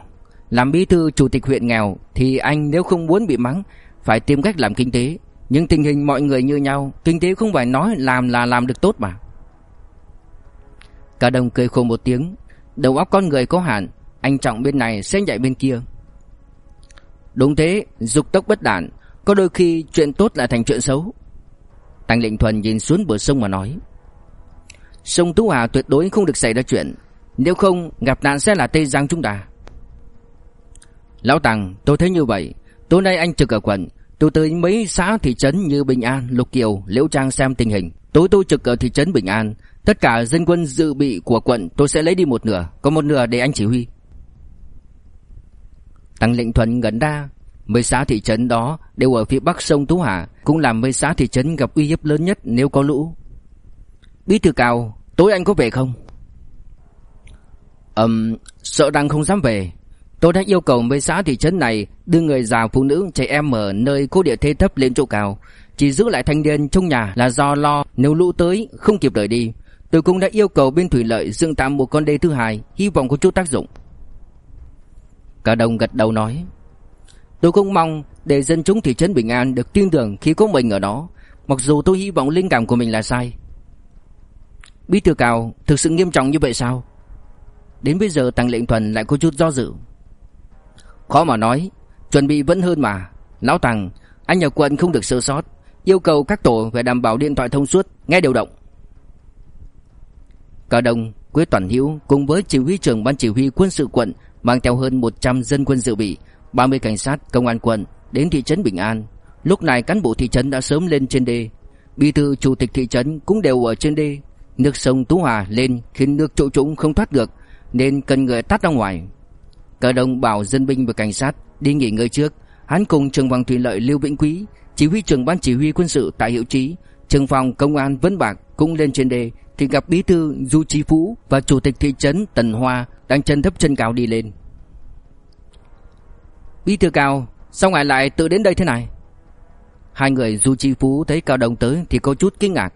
Làm bí thư chủ tịch huyện nghèo thì anh nếu không muốn bị mắng phải tìm cách làm kinh tế, nhưng tình hình mọi người như nhau, kinh tế không phải nói làm là làm được tốt mà. Cả đồng cười khổ một tiếng, đầu óc con người có hạn, anh trọng bên này sẽ nhảy bên kia. Đúng thế, dục tốc bất đản, có đôi khi chuyện tốt lại thành chuyện xấu. Tăng Lệnh Thuần nhìn xuống bờ sông mà nói. Sông Tú Hà tuyệt đối không được xảy ra chuyện, nếu không gặp nạn sẽ là Tây Giang chúng ta. Lão Tăng, tôi thấy như vậy, tối nay anh trực ở quận, Tôi tới mấy xã thị trấn như Bình An, Lục Kiều, Liễu Trang xem tình hình. Tối tôi trực ở thị trấn Bình An. Tất cả dân quân dự bị của quận tôi sẽ lấy đi một nửa, có một nửa để anh chỉ huy. Tăng lệnh thuần gần đa Mấy xã thị trấn đó đều ở phía bắc sông Tú Hà Cũng là mấy xã thị trấn gặp uy hiếp lớn nhất nếu có lũ Bí thư cao Tối anh có về không? Ừm, um, sợ rằng không dám về Tôi đã yêu cầu mấy xã thị trấn này Đưa người già phụ nữ, trẻ em ở nơi cố địa thế thấp lên chỗ cao. Chỉ giữ lại thanh niên trong nhà là do lo, Nếu lũ tới, không kịp đợi đi. Tôi cũng đã yêu cầu bên thủy lợi dựng tạm một con đê thứ hai, Hy vọng có chút tác dụng. Cả đồng gật đầu nói. Tôi cũng mong để dân chúng thị trấn Bình An được tin tưởng khi có mình ở đó. Mặc dù tôi hy vọng linh cảm của mình là sai. Bí thư cao thực sự nghiêm trọng như vậy sao? Đến bây giờ Tăng Lệnh Thuần lại có chút do dự. Khó mà nói Chuẩn bị vẫn hơn mà Lão tàng Anh ở quận không được sơ sót Yêu cầu các tổ phải đảm bảo điện thoại thông suốt Nghe điều động Cả đồng Quế Toàn Hiếu cùng với chỉ huy trưởng ban chỉ huy quân sự quận mang theo hơn 100 dân quân dự bị, 30 cảnh sát, công an quận đến thị trấn Bình An. Lúc này cán bộ thị trấn đã sớm lên trên đê. Bí thư chủ tịch thị trấn cũng đều ở trên đê. Nước sông Tú Hòa lên khiến nước chỗ trũng không thoát được nên cần người tắt ra ngoài. Cả đồng bảo dân binh và cảnh sát đi nghỉ ngơi trước. Hắn cùng trưởng phòng thủy lợi Lưu Vĩnh Quý, chỉ huy trưởng ban chỉ huy quân sự tại Hiệu Trí, trưởng phòng công an Vân Bạc cũng lên trên đê thì gặp bí thư Du Chí Phú và chủ tịch thị trấn Tần Hoa đang chân thấp chân cao đi lên. Bí thư cao, sao ngài lại tự đến đây thế này? Hai người Du Chi Phú thấy Cao Đồng tới thì có chút kinh ngạc.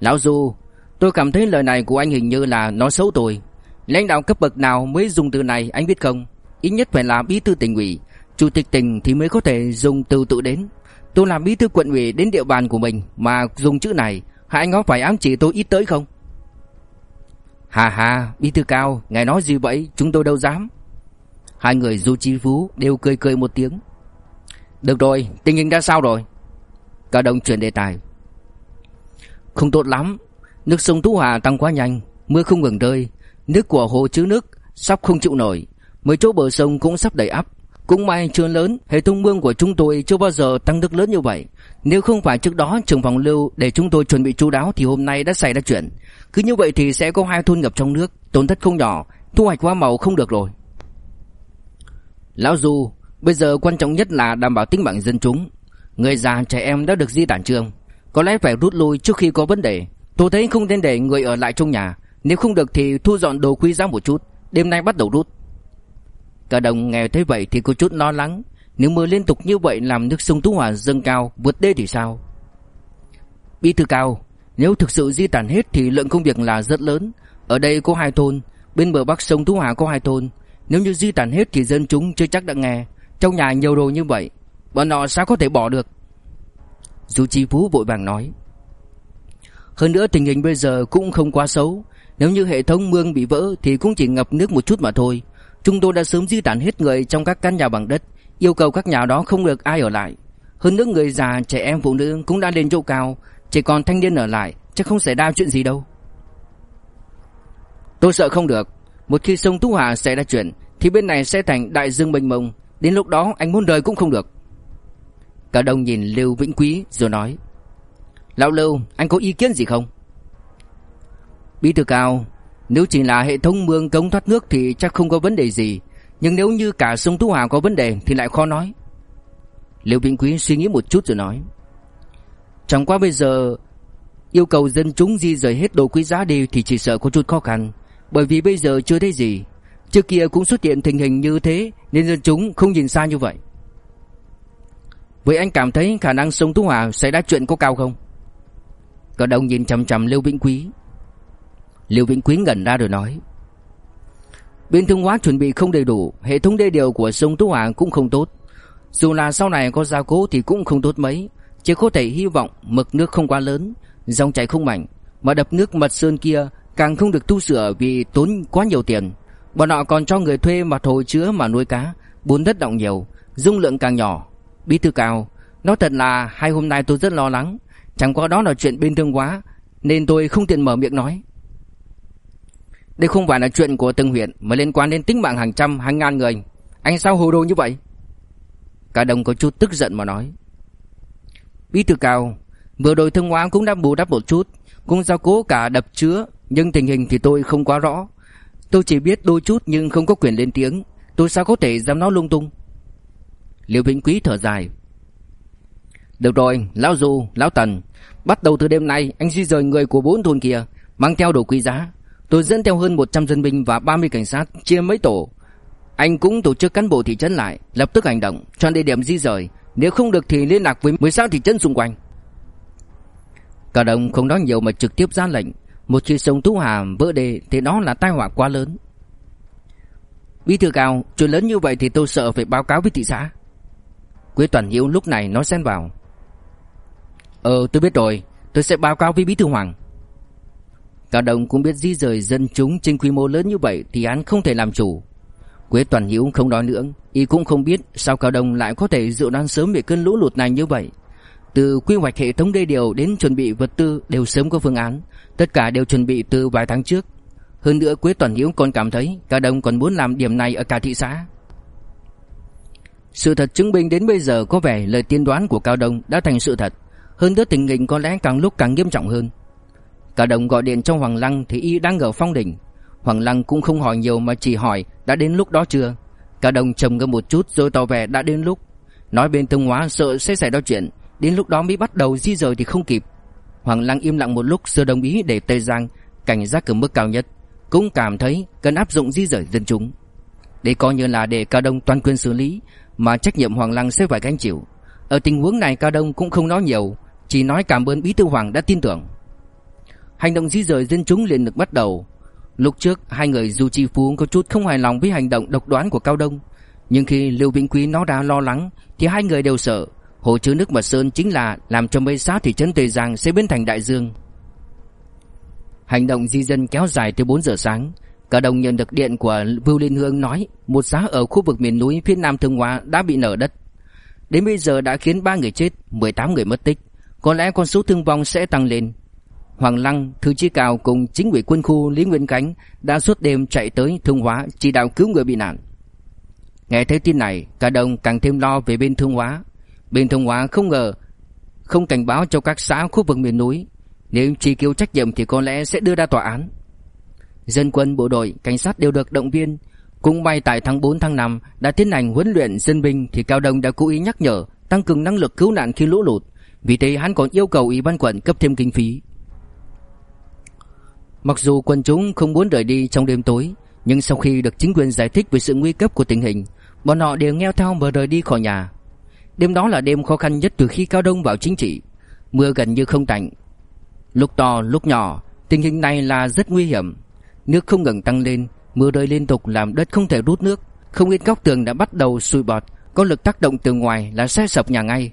Lão Du, tôi cảm thấy lời này của anh hình như là nói xấu tôi. Lãnh đạo cấp bậc nào mới dùng từ này anh biết không? Ít nhất phải là bí thư tỉnh ủy, chủ tịch tỉnh thì mới có thể dùng từ tự đến. Tôi làm bí thư quận ủy đến địa bàn của mình mà dùng chữ này, hai anh có phải ám chỉ tôi ít tới không? Hà hà, bí thư cao, ngài nói gì vậy, chúng tôi đâu dám. Hai người Du Chi Phú đều cười cười một tiếng. Được rồi, tình hình ra sao rồi? Cả đồng chuyển đề tài. Không tốt lắm, nước sông Tú Hà tăng quá nhanh, mưa không ngừng rơi, nước của hồ chứa nước sắp không chịu nổi, mấy chỗ bờ sông cũng sắp đầy ắp. Cũng may chưa lớn, hệ thống mương của chúng tôi chưa bao giờ tăng nước lớn như vậy. Nếu không phải trước đó trường phòng lưu để chúng tôi chuẩn bị chú đáo thì hôm nay đã xảy ra chuyện. Cứ như vậy thì sẽ có hai thôn ngập trong nước, tổn thất không nhỏ, thu hoạch hoa màu không được rồi. Lão Du, bây giờ quan trọng nhất là đảm bảo tính mạng dân chúng. Người già trẻ em đã được di tản trường, có lẽ phải rút lui trước khi có vấn đề. Tôi thấy không nên để người ở lại trong nhà, nếu không được thì thu dọn đồ quý giá một chút, đêm nay bắt đầu rút. Cả đồng nghe thấy vậy thì có chút lo lắng, nếu mưa liên tục như vậy làm nước sông Tú Hòa dâng cao vượt đê thì sao? Bí thư cao, nếu thực sự di tản hết thì lượng công việc là rất lớn. Ở đây có hai thôn, bên bờ bắc sông Tú Hòa có hai thôn, nếu như di tản hết thì dân chúng chưa chắc đã nghe. Trong nhà nhiều đồ như vậy Bọn họ sao có thể bỏ được? Du Chi Phú vội vàng nói. Hơn nữa tình hình bây giờ cũng không quá xấu. Nếu như hệ thống mương bị vỡ Thì cũng chỉ ngập nước một chút mà thôi. Chúng tôi đã sớm di tản hết người trong các căn nhà bằng đất Yêu cầu các nhà đó không được ai ở lại. Hơn nữa người già, trẻ em, phụ nữ cũng đã lên chỗ cao Chỉ còn thanh niên ở lại Chắc không xảy ra chuyện gì đâu. Tôi sợ không được. Một khi sông Tú Hà xảy ra chuyện Thì bên này sẽ thành đại dương mênh mông. Đến lúc đó anh muốn đời cũng không được. Cả đông nhìn Lưu Vĩnh Quý rồi nói Lão Lưu anh có ý kiến gì không? Bí thư cao, Nếu chỉ là hệ thống mương cống thoát nước Thì chắc không có vấn đề gì. Nhưng nếu như cả sông Tú Hà có vấn đề Thì lại khó nói. Liêu Vĩnh Quý suy nghĩ một chút rồi nói. Chẳng qua bây giờ, Yêu cầu dân chúng di rời hết đồ quý giá đi Thì chỉ sợ có chút khó khăn. Bởi vì bây giờ chưa thấy gì. Trước kia cũng xuất hiện tình hình như thế, Nên dân chúng không nhìn xa như vậy. Vậy anh cảm thấy khả năng sông Tú Hòa xảy ra chuyện có cao không? Cả đồng nhìn chằm chằm liêu Vĩnh Quý. Lưu Vĩnh Quý ngẩn ra rồi nói Bên thương hóa chuẩn bị không đầy đủ Hệ thống đê điều của sông Tú Hoàng cũng không tốt Dù là sau này có gia cố thì cũng không tốt mấy Chỉ có thể hy vọng mực nước không quá lớn Dòng chảy không mạnh Mà đập nước mật sơn kia càng không được tu sửa vì tốn quá nhiều tiền. Bọn họ còn cho người thuê mà thổi chứa mà nuôi cá, Bốn đất động nhiều, dung lượng càng nhỏ. Bí thư cao, nói thật là hai hôm nay tôi rất lo lắng, chẳng qua đó là chuyện bên thương quá, nên tôi không tiện mở miệng nói. Đây không phải là chuyện của từng huyện mà liên quan đến tính mạng hàng trăm, hàng ngàn người. Anh sao hồ đồ như vậy? Cả đồng có chút tức giận mà nói. Bí thư cao Vừa đội thương hóa cũng đã bù đắp một chút Cũng giao cố cả đập chứa Nhưng tình hình thì tôi không quá rõ. Tôi chỉ biết đôi chút nhưng không có quyền lên tiếng. Tôi sao có thể dám nói lung tung? Liêu Vĩnh Quý thở dài. Được rồi Lão Du, Lão Tần Bắt đầu từ đêm nay anh di rời người của bốn thôn kia Mang theo đồ quý giá. Tôi dẫn theo hơn 100 dân binh và 30 cảnh sát, Chia mấy tổ. Anh cũng tổ chức cán bộ thị trấn lại, Lập tức hành động, Chọn địa điểm di rời. Nếu không được thì liên lạc với 16 thị trấn xung quanh. Cả đồng không nói nhiều mà trực tiếp ra lệnh. Một khi sông Tú Hà vỡ đê Thì đó là tai họa quá lớn. Bí thư cao, Chuyện lớn như vậy thì tôi sợ phải báo cáo với thị xã. Quế Toàn Hiếu lúc này nói xen vào. Ờ tôi biết rồi, Tôi sẽ báo cáo với Bí thư Hoàng. Cao Đông cũng biết di rời dân chúng trên quy mô lớn như vậy thì hắn không thể làm chủ. Quế Toàn Hiếu không nói nữa, y cũng không biết sao Cao Đông lại có thể dự đoán sớm về cơn lũ lụt này như vậy. Từ quy hoạch hệ thống đê điều đến chuẩn bị vật tư đều sớm có phương án, tất cả đều chuẩn bị từ vài tháng trước. Hơn nữa Quế Toàn Hiếu còn cảm thấy Cao Đông còn muốn làm điểm này ở cả thị xã. Sự thật chứng minh đến bây giờ có vẻ lời tiên đoán của Cao Đông đã thành sự thật. Hơn nữa tình hình có lẽ càng lúc càng nghiêm trọng hơn. Cả đồng gọi điện cho Hoàng Lăng thì y đang ở phong đỉnh. Hoàng Lăng cũng không hỏi nhiều mà chỉ hỏi đã đến lúc đó chưa. Cả đồng trầm ngâm một chút rồi tỏ vẻ đã đến lúc. Nói bên tương Hóa sợ sẽ xảy ra chuyện, đến lúc đó mới bắt đầu di rời thì không kịp. Hoàng Lăng im lặng một lúc rồi đồng ý để Tây Giang cảnh giác ở mức cao nhất, cũng cảm thấy cần áp dụng di rời dân chúng. Đây coi như là để Cao Đông toàn quyền xử lý, mà trách nhiệm Hoàng Lăng sẽ phải gánh chịu. Ở tình huống này Cao Đông cũng không nói nhiều, chỉ nói cảm ơn Bí thư Hoàng đã tin tưởng. Hành động di rời dân chúng liền được bắt đầu. Lúc trước hai người Du Chi Phú có chút không hài lòng với hành động độc đoán của Cao Đông, nhưng khi Lưu Vĩnh Quý nói đã lo lắng thì hai người đều sợ, hồ chứa nước Mật Sơn chính là làm cho mấy xã thị trấn Tây Giang sẽ biến thành đại dương. Hành động di dân kéo dài tới 4 giờ sáng, Cao Đông nhận được điện của Vưu Liên Hương nói một xã ở khu vực miền núi phía Nam Thương Hóa đã bị nở đất. Đến bây giờ đã khiến 3 người chết, 18 người mất tích, có lẽ con số thương vong sẽ tăng lên. Hoàng Lăng, Thư Chí Cao cùng chính ủy quân khu Lý Nguyên Cánh đã suốt đêm chạy tới Thương Hóa chỉ đạo cứu người bị nạn. Nghe thấy tin này, cả đồng càng thêm lo về bên Thương Hóa. Bên Thương Hóa không ngờ không cảnh báo cho các xã khu vực miền núi, nếu chỉ kêu trách nhiệm thì có lẽ sẽ đưa ra tòa án. Dân quân, bộ đội, cảnh sát đều được động viên. Cũng may tại tháng 4 tháng 5 đã tiến hành huấn luyện dân binh thì Cao Đông đã cố ý nhắc nhở tăng cường năng lực cứu nạn khi lũ lụt. Vì thế hắn còn yêu cầu ủy ban quận cấp thêm kinh phí. Mặc dù quân chúng không muốn rời đi trong đêm tối, nhưng sau khi được chính quyền giải thích về sự nguy cấp của tình hình, bọn họ đều nghe theo và rời đi khỏi nhà. Đêm đó là đêm khó khăn nhất từ khi Cao Đông vào chính trị. Mưa gần như không tạnh. Lúc to lúc nhỏ, tình hình này là rất nguy hiểm. Nước không ngừng tăng lên, mưa rơi liên tục làm đất không thể rút nước. Không ít góc tường đã bắt đầu sùi bọt, có lực tác động từ ngoài là sẽ sập nhà ngay.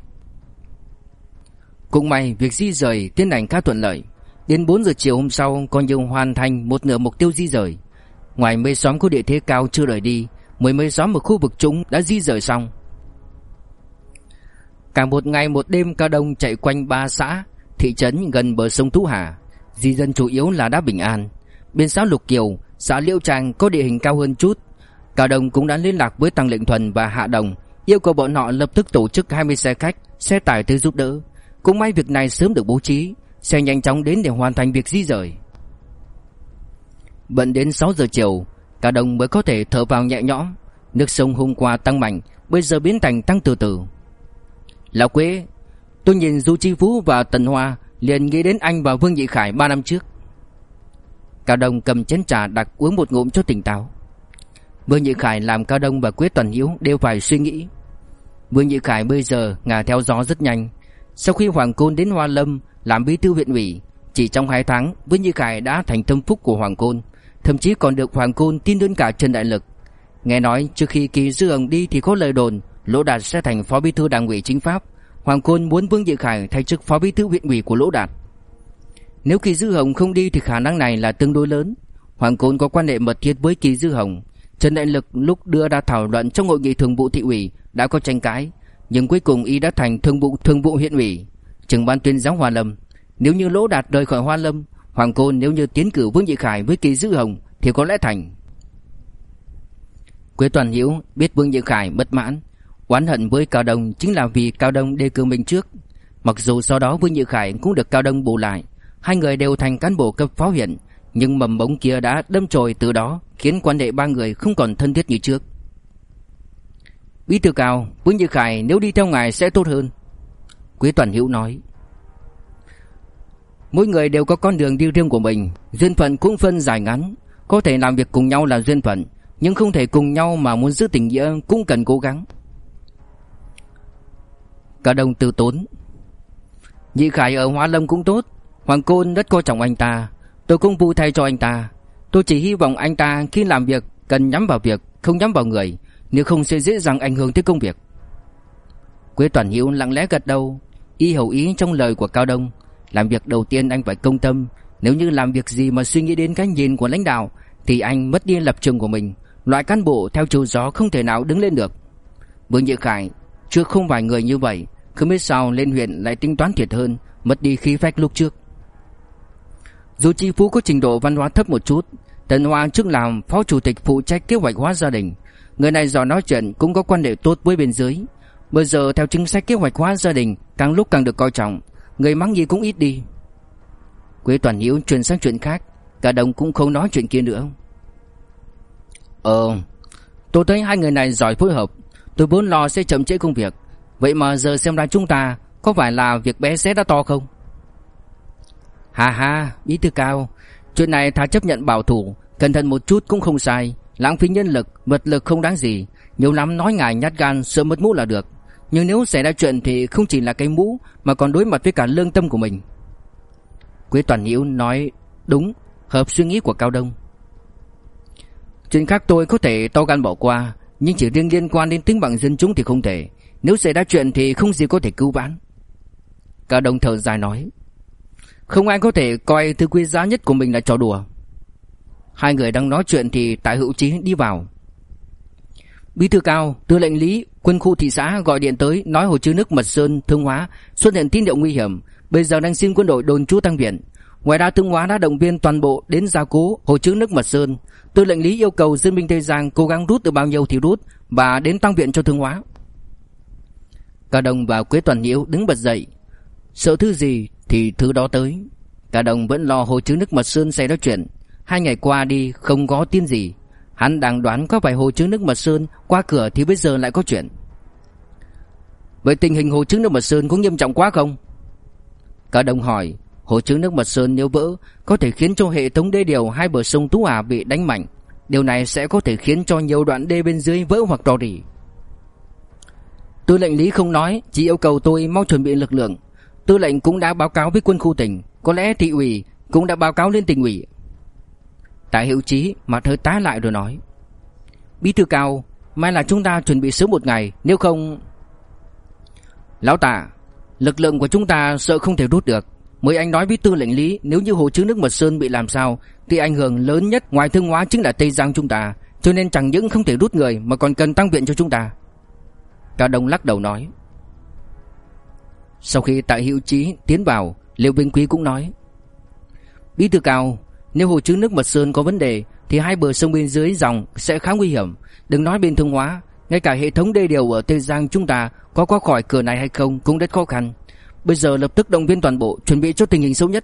Cũng may việc di rời tiến hành khá thuận lợi. Đến 4 giờ chiều hôm sau coi như hoàn thành một nửa mục tiêu di rời. Ngoài mấy xóm có địa thế cao chưa rời đi, mười mấy xóm ở khu vực trũng đã di rời xong. Cả một ngày một đêm Cao Đông chạy quanh ba xã, thị trấn gần bờ sông Tú Hà. Di dân chủ yếu là đã Bình An. Bên xã Lục Kiều, xã Liễu Trang có địa hình cao hơn chút. Cao Đông cũng đã liên lạc với Tăng Lệnh Thuần và Hạ Đồng, yêu cầu bọn họ lập tức tổ chức 20 xe khách, xe tải tới giúp đỡ. Cũng may việc này sớm được bố trí, sẽ nhanh chóng đến để hoàn thành việc di rời. Bận đến 6 giờ chiều, cả đồng mới có thể thở vào nhẹ nhõm. Nước sông hôm qua tăng mạnh, bây giờ biến thành tăng từ từ. Lão Quế, tôi nhìn Du Chi Phú và Tần Hoa liền nghĩ đến anh và Vương Nhị Khải 3 năm trước. Cao Đông cầm chén trà đặt uống một ngụm cho tỉnh táo. Vương Nhị Khải làm Cao Đông và Quế Toàn Hiếu đều phải suy nghĩ. Vương Nhị Khải bây giờ ngả theo gió rất nhanh. Sau khi Hoàng Côn đến Hoa Lâm làm bí thư huyện ủy, chỉ trong 2 tháng, Vương Như Khải đã thành tâm phúc của Hoàng Côn, thậm chí còn được Hoàng Côn tin đến cả Trần Đại Lực. Nghe nói trước khi Kỳ Dư Hồng đi thì có lời đồn Lỗ Đạt sẽ thành phó bí thư đảng ủy chính pháp, Hoàng Côn muốn Vương Như Khải thay chức phó bí thư huyện ủy của Lỗ Đạt. Nếu Kỳ Dư Hồng không đi thì khả năng này là tương đối lớn. Hoàng Côn có quan hệ mật thiết với Kỳ Dư Hồng. Trần Đại Lực lúc đưa ra thảo luận trong hội nghị thường vụ thị ủy đã có tranh cãi, nhưng cuối cùng y đã thành thường vụ thường vụ huyện ủy trưởng ban tuyên giáo Hoa Lâm. Nếu như Lỗ Đạt rời khỏi Hoa Lâm, Hoàng Côn nếu như tiến cử Vương Dị Khải với Kỳ Dư Hồng thì có lẽ thành. Quế Toàn Hiếu biết Vương Dị Khải bất mãn, Oán hận với Cao Đông chính là vì Cao Đông đề cử mình trước. Mặc dù sau đó Vương Dị Khải cũng được Cao Đông bù lại, hai người đều thành cán bộ cấp phó huyện, nhưng mầm bóng kia đã đâm chồi từ đó, khiến quan hệ ba người không còn thân thiết như trước. Bí thư Cao, Vương Nhự Khải nếu đi theo ngài sẽ tốt hơn. Quý Toàn Hữu nói. Mỗi người đều có con đường đi riêng của mình, duyên phận cũng phân dài ngắn, có thể làm việc cùng nhau là duyên phận, nhưng không thể cùng nhau mà muốn giữ tình nghĩa cũng cần cố gắng. Cả đồng từ tốn. Nhị Khải ở Hoa Lâm cũng tốt, Hoàng Côn rất coi trọng anh ta, tôi cũng vui thay cho anh ta. Tôi chỉ hy vọng anh ta khi làm việc cần nhắm vào việc, không nhắm vào người, nếu không sẽ dễ dàng ảnh hưởng tới công việc. Quế Toàn Hiếu lặng lẽ gật đầu, y hầu ý trong lời của Cao Đông, làm việc đầu tiên anh phải công tâm, nếu như làm việc gì mà suy nghĩ đến cái nhìn của lãnh đạo thì anh mất đi lập trường của mình, loại cán bộ theo chiều gió không thể nào đứng lên được. Vương Nhị Khải trước không vài người như vậy, không biết sao lên huyện lại tính toán thiệt hơn, mất đi khí phách lúc trước. Dù Chi Phú có trình độ văn hóa thấp một chút, Tần Hoa trước làm phó chủ tịch phụ trách kế hoạch hóa gia đình, người này giỏi nói chuyện cũng có quan hệ tốt với bên dưới. Bây giờ theo chính sách kế hoạch hóa gia đình càng lúc càng được coi trọng, người mắng gì cũng ít đi. Quế Toàn hiểu chuyển sang chuyện khác, cả đồng cũng không nói chuyện kia nữa. Ờ, tôi thấy hai người này giỏi phối hợp, tôi vốn lo sẽ chậm trễ công việc, vậy mà giờ xem ra chúng ta có phải là việc bé xé đã to không? Hà hà, bí thư cao, chuyện này thà chấp nhận bảo thủ, cẩn thận một chút cũng không sai, lãng phí nhân lực, vật lực không đáng gì, nhiều lắm nói ngài nhát gan sợ mất mũ là được. Nhưng nếu xảy ra chuyện thì không chỉ là cái mũ mà còn đối mặt với cả lương tâm của mình. Quế Toàn Nhiễu nói đúng, hợp suy nghĩ của Cao Đông. Chuyện khác tôi có thể to gan bỏ qua, nhưng chỉ riêng liên quan đến tính mạng dân chúng thì không thể. Nếu xảy ra chuyện thì không gì có thể cứu vãn. Cao Đông thở dài nói. Không ai có thể coi thứ quý giá nhất của mình là trò đùa. Hai người đang nói chuyện thì tại hữu chí đi vào. Bí thư cao, tư lệnh lý, quân khu thị xã gọi điện tới nói hồ chứa nước Mật Sơn, Thương Hóa xuất hiện tín hiệu nguy hiểm, bây giờ đang xin quân đội đồn trú tăng viện. Ngoài ra Thương Hóa đã động viên toàn bộ đến gia cố hồ chứa nước Mật Sơn. Tư lệnh lý yêu cầu dân binh Tây Giang cố gắng rút được bao nhiêu thì rút và đến tăng viện cho Thương Hóa. Cả đồng và Quế Toàn Nhiễu đứng bật dậy. Sợ thứ gì thì thứ đó tới. Cả đồng vẫn lo hồ chứa nước Mật Sơn xảy ra chuyện. Hai ngày qua đi không có tin gì. Hắn đang đoán có phải hồ chứa nước Mật Sơn qua cửa thì bây giờ lại có chuyện. Vậy tình hình hồ chứa nước Mật Sơn có nghiêm trọng quá không? Cả đồng hỏi, hồ chứa nước Mật Sơn nếu vỡ có thể khiến cho hệ thống đê điều hai bờ sông Tú Hà bị đánh mạnh. Điều này sẽ có thể khiến cho nhiều đoạn đê bên dưới vỡ hoặc rò rỉ. Tư lệnh Lý không nói, chỉ yêu cầu tôi mau chuẩn bị lực lượng. Tư lệnh cũng đã báo cáo với quân khu tỉnh, có lẽ thị ủy cũng đã báo cáo lên tỉnh ủy. Tại hiệu chí mặt hơi tá lại rồi nói, Bí thư cao Mai là chúng ta chuẩn bị sớm một ngày, Nếu không Lão tả Lực lượng của chúng ta sợ không thể rút được. Mới anh nói với tư lệnh lý, Nếu như hồ chứa nước Mật Sơn bị làm sao, Thì ảnh hưởng lớn nhất ngoài thương hóa chính là Tây Giang chúng ta, Cho nên chẳng những không thể rút người Mà còn cần tăng viện cho chúng ta. Cao Đông lắc đầu nói. Sau khi tại hiệu chí tiến vào, Liêu Vinh Quý cũng nói, Bí thư cao nếu hồ chứa nước Mật Sơn có vấn đề thì hai bờ sông bên dưới dòng sẽ khá nguy hiểm. Đừng nói bên Thương Hóa, ngay cả hệ thống đê điều ở Tây Giang chúng ta có qua khỏi cửa này hay không cũng rất khó khăn. Bây giờ lập tức động viên toàn bộ chuẩn bị cho tình hình xấu nhất.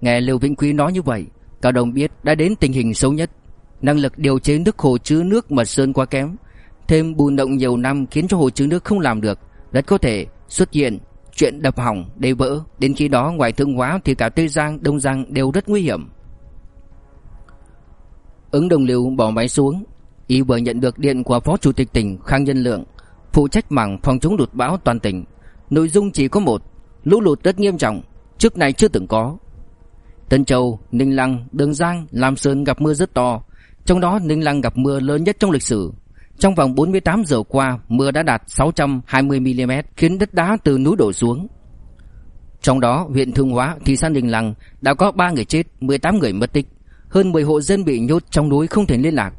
Nghe Lưu Vĩnh Quý nói như vậy, Cao Đồng biết đã đến tình hình xấu nhất. Năng lực điều chế nước hồ chứa nước Mật Sơn quá kém, thêm bùn động nhiều năm khiến cho hồ chứa nước không làm được, rất có thể xuất hiện chuyện đập hỏng, đê vỡ, đến khi đó ngoài Thương Hóa thì cả Tây Giang, Đông Giang đều rất nguy hiểm. Ứng Đồng Lưu bỏ máy xuống, y vừa nhận được điện của Phó Chủ tịch tỉnh Khang Nhân Lượng, phụ trách mảng phòng chống lụt bão toàn tỉnh. Nội dung chỉ có một, lũ lụt rất nghiêm trọng, trước này chưa từng có. Tân Châu, Ninh Lăng, Đường Giang, Lam Sơn gặp mưa rất to, trong đó Ninh Lăng gặp mưa lớn nhất trong lịch sử. Trong vòng 48 giờ qua, mưa đã đạt 620mm khiến đất đá từ núi đổ xuống. Trong đó, huyện Thương Hóa, thị xã Đình Lăng đã có 3 người chết, 18 người mất tích, hơn 10 hộ dân bị nhốt trong núi không thể liên lạc.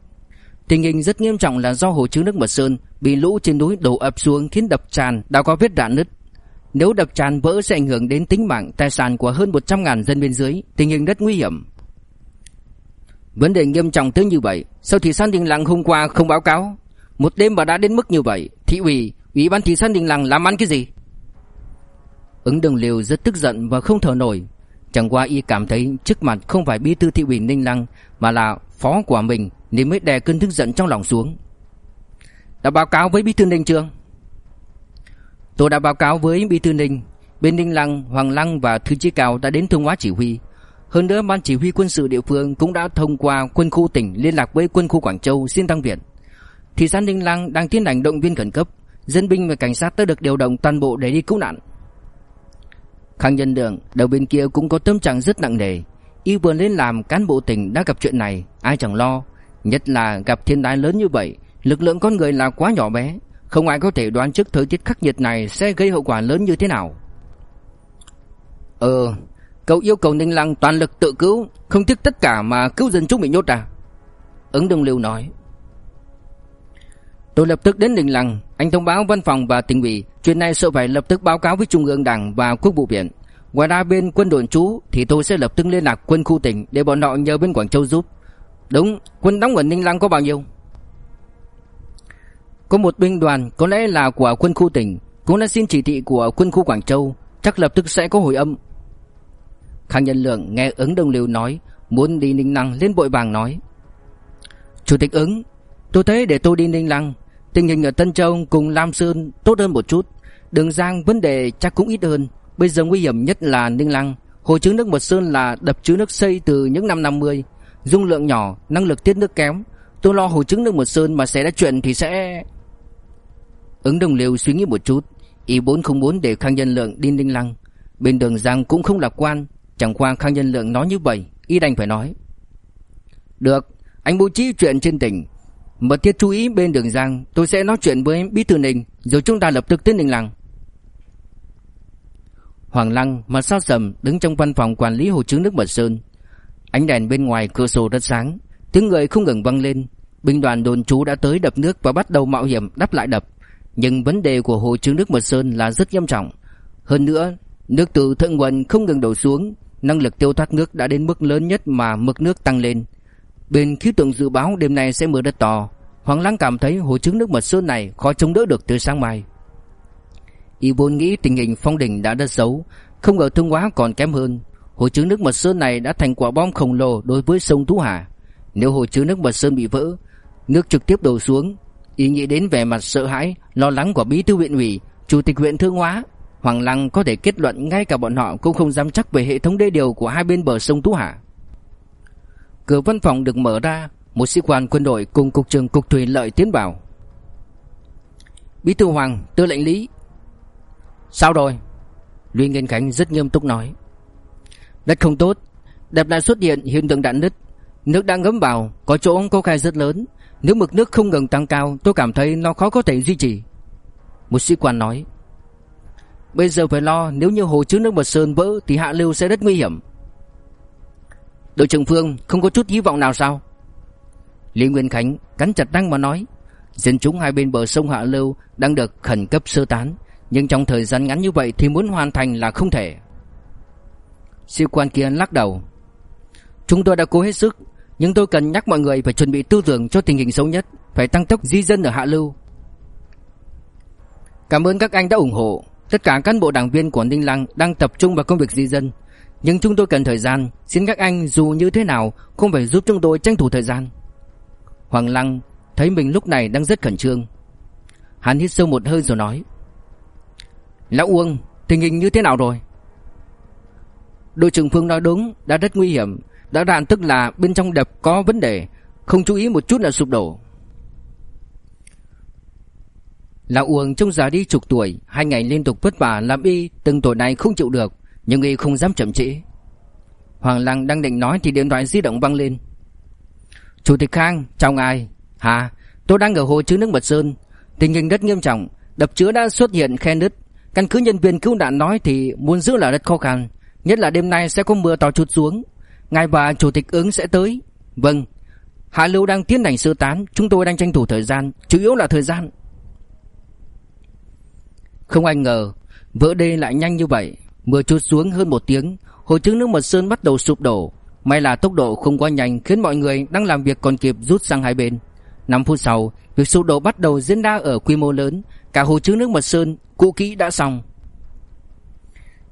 Tình hình rất nghiêm trọng là do hồ chứa nước Mật Sơn bị lũ trên núi đổ ập xuống khiến đập tràn đã có vết rạn nứt. Nếu đập tràn vỡ sẽ ảnh hưởng đến tính mạng, tài sản của hơn 100.000 dân bên dưới, tình hình rất nguy hiểm. Vấn đề nghiêm trọng tới như vậy, sao thị xã Đình Lăng hôm qua không báo cáo? Một đêm mà đã đến mức như vậy Thị ủy, ủy ban thị xã Ninh Lăng làm ăn cái gì? Ứng đồng liều rất tức giận và không thở nổi. Chẳng qua y cảm thấy trước mặt không phải bí thư thị ủy Ninh Lăng Mà là phó của mình Nên mới đè cơn tức giận trong lòng xuống. Đã báo cáo với bí thư Ninh chưa? Tôi đã báo cáo với bí thư Ninh. Bên Ninh Lăng, Hoàng Lăng và Thư Chí Cao đã đến thông hóa chỉ huy. Hơn nữa ban chỉ huy quân sự địa phương cũng đã thông qua quân khu tỉnh liên lạc với quân khu Quảng Châu xin tăng viện. Thị xã Ninh Lăng đang tiến hành động viên khẩn cấp Dân binh và cảnh sát đã được điều động toàn bộ để đi cứu nạn. Khang Nhân đường, đầu bên kia cũng có tâm trạng rất nặng nề. Y vừa lên làm cán bộ tỉnh đã gặp chuyện này Ai chẳng lo. Nhất là gặp thiên tai lớn như vậy Lực lượng con người là quá nhỏ bé. Không ai có thể đoán trước thời tiết khắc nghiệt này Sẽ gây hậu quả lớn như thế nào. Ờ Cậu yêu cầu Ninh Lăng toàn lực tự cứu Không tiếc tất cả mà cứu dân chúng bị nhốt à? Ứng Đông Lưu nói. Tôi lập tức đến Ninh Lăng Anh thông báo văn phòng và tỉnh ủy. Chuyện này sợ phải lập tức báo cáo với Trung ương Đảng và Quốc vụ viện. Ngoài ra bên quân đồn trú Thì tôi sẽ lập tức liên lạc quân khu tỉnh Để bọn họ nhờ bên Quảng Châu giúp. Đúng, quân đóng ở Ninh Lăng có bao nhiêu? Có một binh đoàn có lẽ là của quân khu tỉnh. Cũng đã xin chỉ thị của quân khu Quảng Châu Chắc lập tức sẽ có hồi âm. Khang Nhân Lượng nghe ứng đồng liều nói Muốn đi Ninh Lăng lên bội vàng nói. Chủ tịch ứng Tôi thấy để tôi đi Ninh Lăng Tình hình ở Tân Châu cùng Lam Sơn tốt hơn một chút. Đường Giang vấn đề chắc cũng ít hơn. Bây giờ nguy hiểm nhất là Ninh Lăng. Hồ chứa nước Mật Sơn là đập chứa nước xây từ những năm 50 Dung lượng nhỏ, năng lực tiết nước kém. Tôi lo hồ chứa nước Mật Sơn mà xảy ra chuyện thì sẽ... Ứng đồng liều suy nghĩ một chút. Y bốn không muốn để Khang Nhân Lượng đi Ninh Lăng. Bên đường Giang cũng không lạc quan. Chẳng qua Khang Nhân Lượng nói như vậy Y đành phải nói. Được, anh bố trí chuyện trên tỉnh. Mật thiết chú ý bên đường Giang, Tôi sẽ nói chuyện với Bí Thư Ninh, Rồi chúng ta lập tức tiến Ninh Lăng Hoàng Lăng mặt sao sầm đứng trong văn phòng quản lý hồ chứa nước Mật Sơn. Ánh đèn bên ngoài cửa sổ rất sáng, Tiếng người không ngừng vang lên. Binh đoàn đồn trú đã tới đập nước và bắt đầu mạo hiểm đắp lại đập. Nhưng vấn đề của hồ chứa nước Mật Sơn là rất nghiêm trọng. Hơn nữa, Nước từ thượng nguồn không ngừng đổ xuống, Năng lực tiêu thoát nước đã đến mức lớn nhất mà mực nước tăng lên. Bên khí tượng dự báo đêm nay sẽ mưa đất to. Hoàng Lăng cảm thấy hồ chứa nước mật sơn này khó chống đỡ được từ sáng mai. Y vốn nghĩ tình hình phong đỉnh đã rất xấu, Không ngờ thương hóa còn kém hơn. Hồ chứa nước mật sơn này đã thành quả bom khổng lồ đối với sông Tú Hà. Nếu hồ chứa nước mật sơn bị vỡ, Nước trực tiếp đổ xuống, Y nghĩ đến vẻ mặt sợ hãi, Lo lắng của bí thư huyện ủy, Chủ tịch huyện Thương Hóa, Hoàng Lăng có thể kết luận ngay cả bọn họ cũng không dám chắc về hệ thống đê điều của hai bên bờ sông Tú Hà. Cửa văn phòng được mở ra Một sĩ quan quân đội cùng cục trưởng cục thủy lợi tiến vào. Bí thư Hoàng, tư lệnh Lý. Sao rồi? Luyện Nghiên Khánh rất nghiêm túc nói. Đất không tốt Đập đã xuất hiện hiện tượng đạn nứt. Nước đang ngấm vào Có chỗ có khai rất lớn. Nếu mực nước không ngừng tăng cao Tôi cảm thấy nó khó có thể duy trì. Một sĩ quan nói. Bây giờ phải lo nếu như hồ chứa nước Mật Sơn vỡ Thì hạ lưu sẽ rất nguy hiểm. Đội trưởng Phương không có chút hy vọng nào sao? Lý Nguyên Khánh cắn chặt răng mà nói, Dân chúng hai bên bờ sông Hạ Lưu Đang được khẩn cấp sơ tán, Nhưng trong thời gian ngắn như vậy Thì muốn hoàn thành là không thể. Sĩ quan kia lắc đầu, Chúng tôi đã cố hết sức, Nhưng tôi cần nhắc mọi người phải chuẩn bị tư tưởng cho tình hình xấu nhất, Phải tăng tốc di dân ở Hạ Lưu. Cảm ơn các anh đã ủng hộ. Tất cả cán bộ đảng viên của Ninh Lăng đang tập trung vào công việc di dân nhưng chúng tôi cần thời gian. Xin các anh dù như thế nào Cũng phải giúp chúng tôi tranh thủ thời gian. Hoàng Lăng thấy mình lúc này đang rất khẩn trương. Hắn hít sâu một hơi rồi nói, Lão Uông, Tình hình như thế nào rồi? Đội trưởng Phương nói đúng, Đã rất nguy hiểm. Đã đạn tức là bên trong đập có vấn đề, Không chú ý một chút là sụp đổ. Lão Uông trông già đi chục tuổi, Hai ngày liên tục vất vả làm y, Từng tuổi này không chịu được nhưng y không dám chậm trễ. Hoàng Lăng đang định nói thì điện thoại di động vang lên. Chủ tịch Khang, chào ngài. Hà, tôi đang ở hồ chứa nước Mật Sơn. Tình hình rất nghiêm trọng. Đập chứa đã xuất hiện khe nứt. Căn cứ nhân viên cứu nạn nói thì muốn giữ là rất khó khăn. Nhất là đêm nay sẽ có mưa to chút xuống. Ngài và chủ tịch ứng sẽ tới. Vâng. Hạ Lưu đang tiến hành sơ tán. Chúng tôi đang tranh thủ thời gian. Chủ yếu là thời gian. Không ai ngờ, Vỡ đê lại nhanh như vậy. Mưa chút xuống hơn một tiếng Hồ chứa nước Mật Sơn bắt đầu sụp đổ May là tốc độ không quá nhanh Khiến mọi người đang làm việc còn kịp rút sang hai bên 5 phút sau, việc sụp đổ bắt đầu diễn ra ở quy mô lớn, cả hồ chứa nước Mật Sơn cũ kỹ đã xong.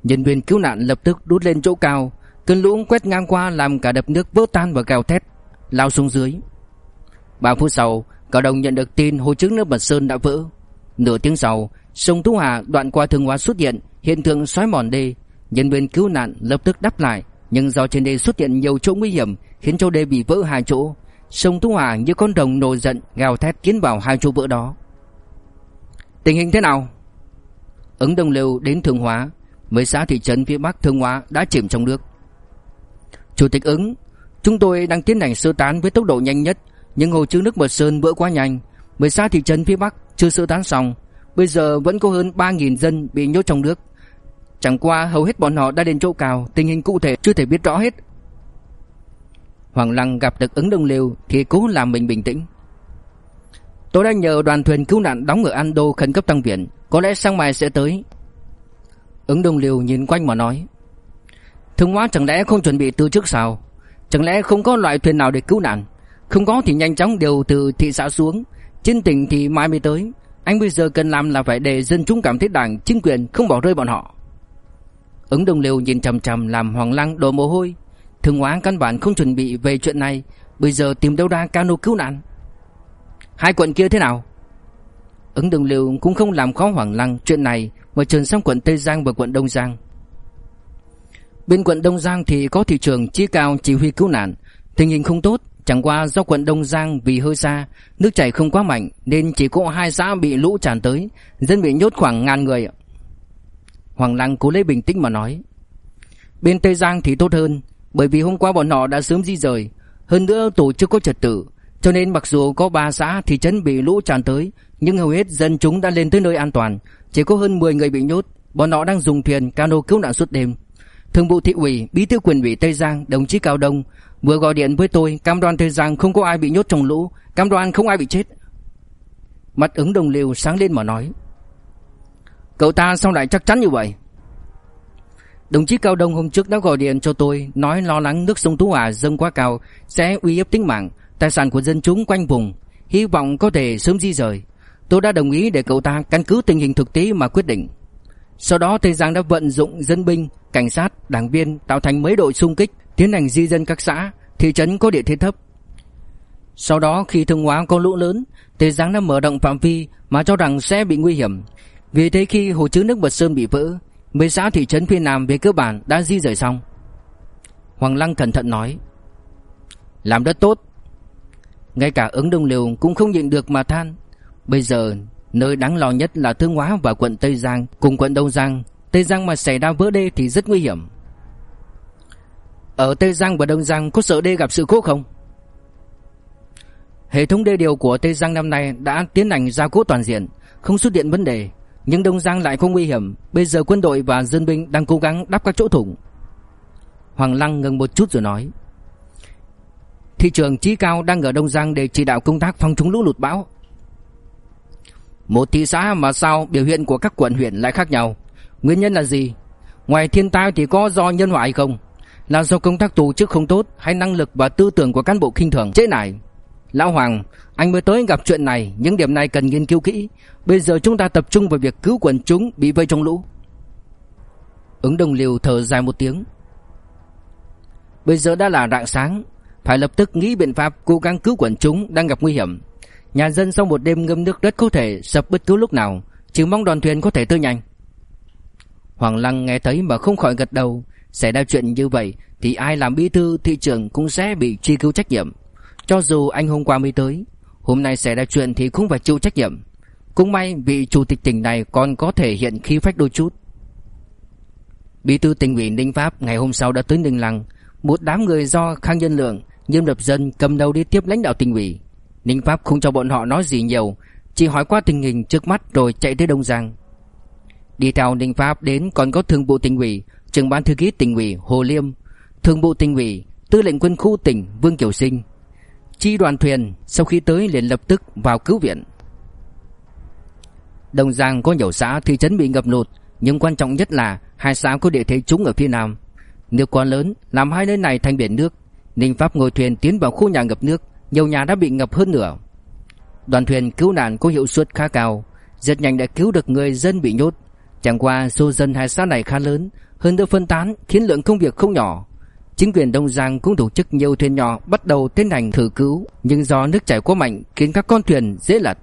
Nhân viên cứu nạn lập tức đút lên chỗ cao, cơn lũ quét ngang qua làm cả đập nước vỡ tan và gào thét, lao xuống dưới. 3 phút sau, Cao đồng nhận được tin hồ chứa nước Mật Sơn đã vỡ. Nửa tiếng sau, sông Tú Hà đoạn qua Thương Hóa xuất hiện hiện tượng xói mòn đê, nhân viên cứu nạn lập tức đắp lại, nhưng do trên đê xuất hiện nhiều chỗ nguy hiểm khiến cho đê bị vỡ hai chỗ. Sông Tú Hà như con rồng nổi giận gào thét tiến vào hai chỗ vỡ đó. Tình hình thế nào? Ứng Đông Lưu đến Thương Hóa, mấy xã thị trấn phía Bắc Thương Hóa đã chìm trong nước. Chủ tịch ứng, chúng tôi đang tiến hành sơ tán với tốc độ nhanh nhất, nhưng hồ chứa nước Mật Sơn vỡ quá nhanh, mấy xã thị trấn phía Bắc chưa sơ tán xong, bây giờ vẫn có hơn 3.000 dân bị nhốt trong nước. Chẳng qua hầu hết bọn họ đã đến chỗ cao, tình hình cụ thể chưa thể biết rõ hết. Hoàng Lăng gặp được ứng đông liều, thì cố làm mình bình tĩnh. Tôi đã nhờ đoàn thuyền cứu nạn đóng ở Ando khẩn cấp tăng viện, có lẽ sáng mai sẽ tới. Ứng đông liều nhìn quanh mà nói. Thương hóa chẳng lẽ không chuẩn bị từ trước sao? Chẳng lẽ không có loại thuyền nào để cứu nạn? Không có thì nhanh chóng điều từ thị xã xuống, trên tỉnh thì mai mới tới. Anh bây giờ cần làm là phải để dân chúng cảm thấy đảng, chính quyền không bỏ rơi bọn họ. Ứng đồng liều nhìn chằm chằm làm Hoàng Lăng đổ mồ hôi. Thường hóa căn bản không chuẩn bị về chuyện này, bây giờ tìm đâu ra cano cứu nạn. Hai quận kia thế nào? Ứng đồng liều cũng không làm khó Hoàng Lăng chuyện này mà trần sang quận Tây Giang và quận Đông Giang. Bên quận Đông Giang thì có thị trường chi cao chỉ huy cứu nạn, tình hình không tốt, chẳng qua do quận Đông Giang vì hơi xa, nước chảy không quá mạnh nên chỉ có hai xã bị lũ tràn tới, dân bị nhốt khoảng ngàn người. Hoàng Lăng cố lấy bình tĩnh mà nói. Bên Tây Giang thì tốt hơn, bởi vì hôm qua bọn họ đã sớm di rời, hơn nữa tổ chức có trật tự, cho nên mặc dù có ba xã thị trấn bị lũ tràn tới, nhưng hầu hết dân chúng đã lên tới nơi an toàn, chỉ có hơn 10 người bị nhốt, bọn họ đang dùng thuyền cano cứu nạn suốt đêm. Thường vụ thị ủy, bí thư quyền ủy Tây Giang, đồng chí Cao Đông vừa gọi điện với tôi, cam đoan Tây Giang không có ai bị nhốt trong lũ, cam đoan không ai bị chết. Mặt ứng đồng liều sáng lên mà nói. Cậu ta sao lại chắc chắn như vậy? Đồng chí Cao Đông hôm trước đã gọi điện cho tôi nói lo lắng nước sông Tú Hòa dâng quá cao sẽ uy hiếp tính mạng, tài sản của dân chúng quanh vùng, hy vọng có thể sớm di rời. Tôi đã đồng ý để cậu ta căn cứ tình hình thực tế mà quyết định. Sau đó Tây Giang đã vận dụng dân binh, cảnh sát, đảng viên tạo thành mấy đội xung kích tiến hành di dân các xã, thị trấn có địa thế thấp. Sau đó khi Thương Hóa có lũ lớn, Tây Giang đã mở rộng phạm vi mà cho rằng sẽ bị nguy hiểm. Vì thế khi hồ chứa nước Bật Sơn bị vỡ, mấy xã thị trấn phía Nam về cơ bản đã di rời xong. Hoàng Lăng cẩn thận nói, làm rất tốt. Ngay cả ứng đông liều cũng không nhịn được mà than. Bây giờ nơi đáng lo nhất là Thương Hóa và quận Tây Giang cùng quận Đông Giang. Tây Giang mà xảy ra vỡ đê thì rất nguy hiểm. Ở Tây Giang và Đông Giang có sợ đê gặp sự cố không? Hệ thống đê điều của Tây Giang năm nay đã tiến hành gia cố toàn diện, không xuất hiện vấn đề, nhưng Đông Giang lại không nguy hiểm, bây giờ quân đội và dân binh đang cố gắng đắp các chỗ thủng. Hoàng Lăng ngừng một chút rồi nói: Thị trường Chí Cao đang ở Đông Giang để chỉ đạo công tác phòng chống lũ lụt bão. Một thị xã mà sao biểu hiện của các quận huyện lại khác nhau? Nguyên nhân là gì? Ngoài thiên tai thì có do nhân họa hay không? Là do công tác tổ chức không tốt hay năng lực và tư tưởng của cán bộ khinh thường chế này? Lão Hoàng, anh mới tới gặp chuyện này, những điểm này cần nghiên cứu kỹ. Bây giờ chúng ta tập trung vào việc cứu quần chúng bị vây trong lũ. Ứng đồng liều thở dài một tiếng. Bây giờ đã là rạng sáng, phải lập tức nghĩ biện pháp cố gắng cứu quần chúng đang gặp nguy hiểm. Nhà dân sau một đêm ngâm nước rất có thể sập bất cứ lúc nào, chỉ mong đoàn thuyền có thể tới nhanh. Hoàng Lăng nghe thấy mà không khỏi gật đầu, xảy ra chuyện như vậy thì ai làm bí thư thị trưởng cũng sẽ bị truy cứu trách nhiệm. Cho dù anh hôm qua mới tới, hôm nay xảy ra chuyện thì cũng phải chịu trách nhiệm. Cũng may vị chủ tịch tỉnh này còn có thể hiện khí phách đôi chút. Bí thư tỉnh ủy Ninh Pháp ngày hôm sau đã tới Ninh Lăng, một đám người do Khang Nhân Lượng, Nghiêm Lập Dân cầm đầu đi tiếp lãnh đạo tỉnh ủy. Ninh Pháp không cho bọn họ nói gì nhiều, chỉ hỏi qua tình hình trước mắt rồi chạy tới Đông Giang. Đi theo Ninh Pháp đến còn có thường vụ tỉnh ủy, trưởng ban thư ký tỉnh ủy Hồ Liêm, thường vụ tỉnh ủy, tư lệnh quân khu tỉnh Vương Kiều Sinh. Chi đoàn thuyền sau khi tới liền lập tức vào cứu viện. Đông Giang có nhiều xã thị trấn bị ngập lụt, nhưng quan trọng nhất là hai xã có địa thế trúng ở phía nam. Nước quá lớn làm hai nơi này thành biển nước. Ninh Pháp ngồi thuyền tiến vào khu nhà ngập nước, nhiều nhà đã bị ngập hơn nửa. Đoàn thuyền cứu nạn có hiệu suất khá cao, rất nhanh đã cứu được người dân bị nhốt. Chẳng qua số dân hai xã này khá lớn, hơn nữa phân tán khiến lượng công việc không nhỏ. Chính quyền Đông Giang cũng tổ chức nhiều thuyền nhỏ bắt đầu tiến hành thử cứu, nhưng do nước chảy quá mạnh khiến các con thuyền dễ lật.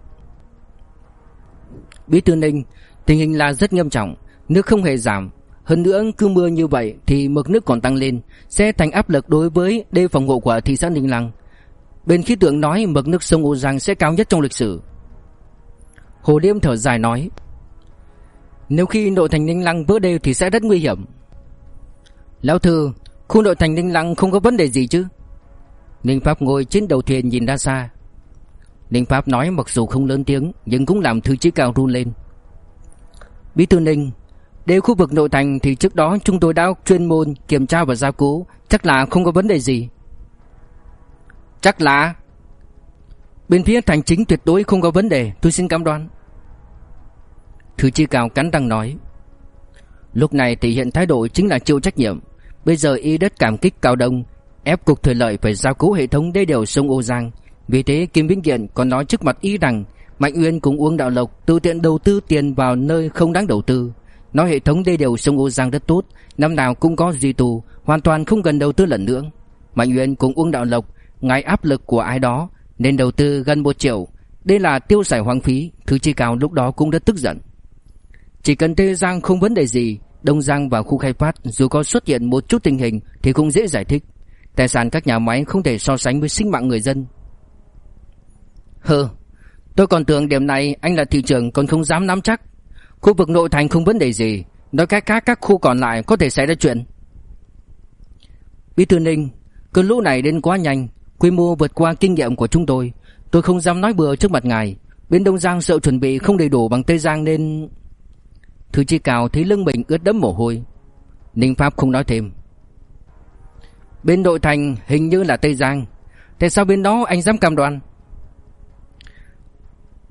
Bí thư Ninh, tình hình là rất nghiêm trọng, nước không hề giảm, hơn nữa cứ mưa như vậy thì mực nước còn tăng lên, sẽ thành áp lực đối với đê phòng hộ của thị xã Ninh Lăng. Bên khí tượng nói mực nước sông Ô Giang sẽ cao nhất trong lịch sử. Hồ Điêm thở dài nói, nếu khi nội thành Ninh Lăng vỡ đê thì sẽ rất nguy hiểm. Lão Thư, khu nội thành Ninh Lăng không có vấn đề gì chứ? Ninh Pháp ngồi trên đầu thuyền nhìn ra xa. Ninh Pháp nói mặc dù không lớn tiếng nhưng cũng làm thư chí cao run lên. Bí thư Ninh, đều khu vực nội thành thì trước đó chúng tôi đã chuyên môn kiểm tra và gia cố, chắc là không có vấn đề gì. Chắc là Bên phía thành chính tuyệt đối không có vấn đề, tôi xin cam đoan. Thư chi cao cắn răng nói. Lúc này thể hiện thái độ chính là chịu trách nhiệm. Bây giờ y đất cảm kích cao đông, ép cục thủy lợi phải giao cứu hệ thống đê điều sông Ô Giang. Vì thế Kim Vĩnh Kiện còn nói trước mặt y rằng Mạnh Uyên cùng Uông Đạo Lộc tự tiện đầu tư tiền vào nơi không đáng đầu tư. Nói hệ thống đê điều sông Ô Giang rất tốt, năm nào cũng có duy tù hoàn toàn không cần đầu tư lần nữa. Mạnh Uyên cùng Uông Đạo Lộc ngại áp lực của ai đó nên đầu tư gần 1 triệu. Đây là tiêu xài hoang phí, thứ chi cao lúc đó cũng rất tức giận. Chỉ cần Tây Giang không vấn đề gì, Đông Giang và khu khai phát dù có xuất hiện một chút tình hình thì cũng dễ giải thích. Tài sản các nhà máy không thể so sánh với sinh mạng người dân. Hừ, tôi còn tưởng điểm này anh là thị trưởng còn không dám nắm chắc. Khu vực nội thành không vấn đề gì, nói cách khác các khu còn lại có thể xảy ra chuyện. Bí thư Ninh, cơn lũ này đến quá nhanh, quy mô vượt qua kinh nghiệm của chúng tôi. Tôi không dám nói bừa trước mặt ngài. Bên Đông Giang sợ chuẩn bị không đầy đủ bằng Tây Giang nên... Thư chi cào thấy lưng mình ướt đẫm mồ hôi. Ninh Pháp không nói thêm. Bên đội thành hình như là Tây Giang. Tại sao bên đó anh dám cam đoan?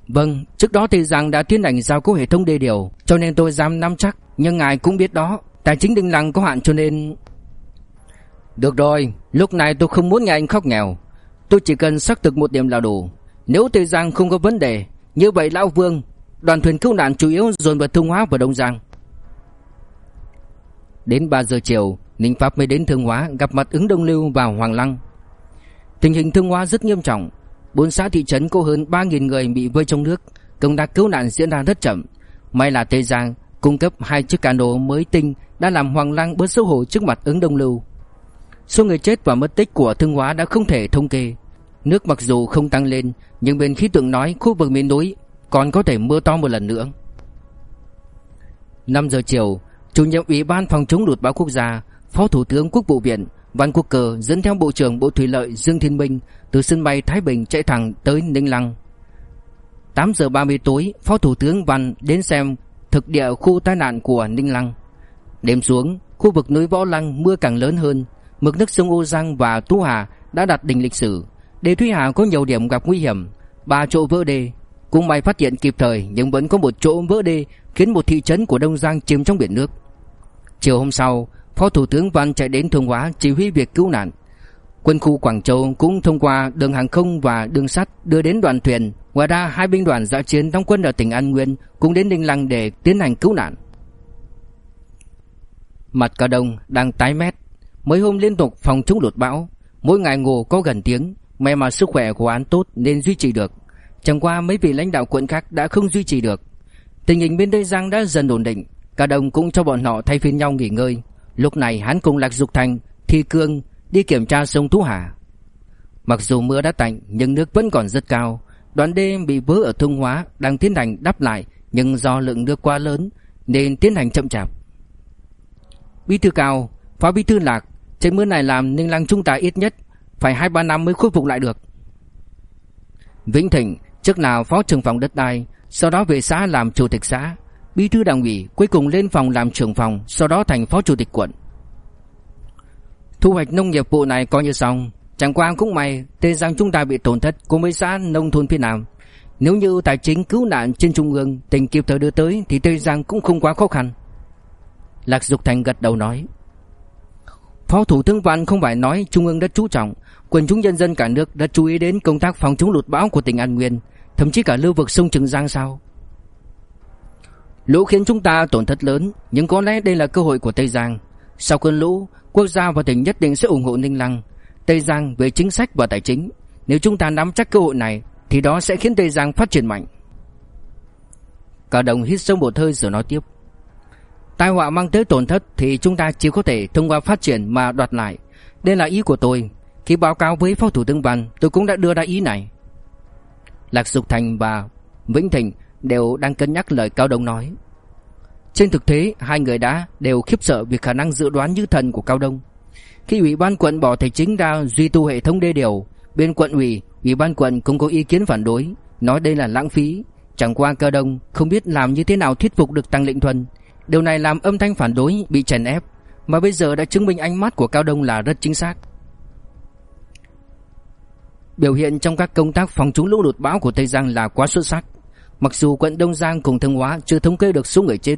Vâng, trước đó Tây Giang đã tiến hành giao cố hệ thống đê điều, cho nên tôi dám nắm chắc. Nhưng ngài cũng biết đó, tài chính Đinh Lăng có hạn cho nên... Được rồi, lúc này tôi không muốn nghe anh khóc nghèo. Tôi chỉ cần xác thực một điểm là đủ. Nếu Tây Giang không có vấn đề, như vậy Lão Vương, đoàn thuyền cứu nạn chủ yếu dồn vào Thương Hóa và Đông Giang. Đến 3 giờ chiều, Ninh Pháp mới đến Thương Hóa gặp mặt ứng Đông Lưu và Hoàng Lăng. Tình hình Thương Hóa rất nghiêm trọng. Bốn xã thị trấn có hơn 3.000 người bị vơi trong nước, công tác cứu nạn diễn ra rất chậm. May là Tây Giang cung cấp hai chiếc cano mới tinh đã làm Hoàng Lăng bớt xấu hổ trước mặt ứng Đông Lưu. Số người chết và mất tích của Thương Hóa đã không thể thống kê. Nước mặc dù không tăng lên, nhưng bên khí tượng nói khu vực miền núi còn có thể mưa to một lần nữa. 5 giờ chiều, chủ nhiệm Ủy ban phòng chống lụt bão quốc gia, Phó Thủ tướng Quốc vụ viện Văn Quốc Cờ dẫn theo Bộ trưởng Bộ Thủy lợi Dương Thiên Minh từ sân bay Thái Bình chạy thẳng tới Ninh Lăng. 8 giờ 30 tối, Phó Thủ tướng Văn đến xem thực địa khu tai nạn của Ninh Lăng. Đêm xuống, khu vực núi Võ Lăng mưa càng lớn hơn, mực nước sông Ô Giang và Tú Hà đã đạt đỉnh lịch sử. Đề Thúy Hà có nhiều điểm gặp nguy hiểm, ba chỗ vỡ đê. Cũng may phát hiện kịp thời nhưng vẫn có một chỗ vỡ đê khiến một thị trấn của Đông Giang chìm trong biển nước. Chiều hôm sau, Phó Thủ tướng Văn chạy đến Thường Hóa chỉ huy việc cứu nạn. Quân khu Quảng Châu cũng thông qua đường hàng không và đường sắt đưa đến đoàn thuyền. Ngoài ra, hai binh đoàn dã chiến đóng quân ở tỉnh An Nguyên cũng đến Ninh Lăng để tiến hành cứu nạn. Mặt cả Đông đang tái mét, Mấy hôm liên tục phòng chống lụt bão, Mỗi ngày ngủ có gần tiếng. May mà sức khỏe của án tốt nên duy trì được. Chẳng qua mấy vị lãnh đạo quận khác đã không duy trì được. Tình hình bên Tây Giang đã dần ổn định, Cả đồng cũng cho bọn họ thay phiên nhau nghỉ ngơi. Lúc này hắn cùng Lạc Dục Thành, Thi Cương đi kiểm tra sông Thú Hà. Mặc dù mưa đã tạnh, Nhưng nước vẫn còn rất cao. Đoạn đê bị vỡ ở Thông Hóa Đang tiến hành đắp lại, Nhưng do lượng nước quá lớn Nên tiến hành chậm chạp. Bí thư cao, Phó bí thư Lạc Trận mưa này làm Ninh Lăng chúng ta ít nhất Phải 2-3 năm mới khôi phục lại được. Vĩnh Thịnh, Trước nào phó trưởng phòng đất đai, Sau đó về xã làm chủ tịch xã, Bí thư đảng ủy, cuối cùng lên phòng làm trưởng phòng, Sau đó thành phó chủ tịch quận. Thu hoạch nông nghiệp vụ này coi như xong. Chẳng qua cũng may Tây Giang chúng ta bị tổn thất Cùng với xã nông thôn phía Nam. Nếu như tài chính cứu nạn trên trung ương, Tỉnh kịp thời đưa tới, Thì Tây Giang cũng không quá khó khăn. Lạc Dục Thành gật đầu nói. Phó Thủ tướng Văn không phải nói Trung ương rất chú trọng, quần chúng nhân dân cả nước đã chú ý đến công tác phòng chống lụt bão của tỉnh An Nguyên. Thậm chí cả lưu vực sông Trường Giang sao? Lũ khiến chúng ta tổn thất lớn Nhưng có lẽ đây là cơ hội của Tây Giang. Sau cơn lũ Quốc gia và tỉnh nhất định sẽ ủng hộ Ninh Lăng. Tây Giang về chính sách và tài chính. Nếu chúng ta nắm chắc cơ hội này Thì đó sẽ khiến Tây Giang phát triển mạnh. Cả đồng hít sâu một hơi rồi nói tiếp. Tai họa mang tới tổn thất Thì chúng ta chỉ có thể thông qua phát triển mà đoạt lại Đây là ý của tôi Khi báo cáo với Phó Thủ tướng Văn Tôi cũng đã đưa ra ý này Lạc Dục Thành và Vĩnh Thịnh đều đang cân nhắc lời Cao Đông nói. Trên thực tế, hai người đã đều khiếp sợ vì khả năng dự đoán như thần của Cao Đông. Khi ủy ban quận bỏ thể chính ra duy tu hệ thống đê điều, bên quận ủy, ủy ban quận cũng có ý kiến phản đối, nói đây là lãng phí. Chẳng qua Cao Đông không biết làm như thế nào thuyết phục được Tăng Lệnh Thuần. Điều này làm âm thanh phản đối bị chèn ép, mà bây giờ đã chứng minh ánh mắt của Cao Đông là rất chính xác. Biểu hiện trong các công tác phòng chống lũ lụt bão của Tây Giang là quá xuất sắc. Mặc dù quận Đông Giang cùng Thanh Hóa chưa thống kê được số người chết,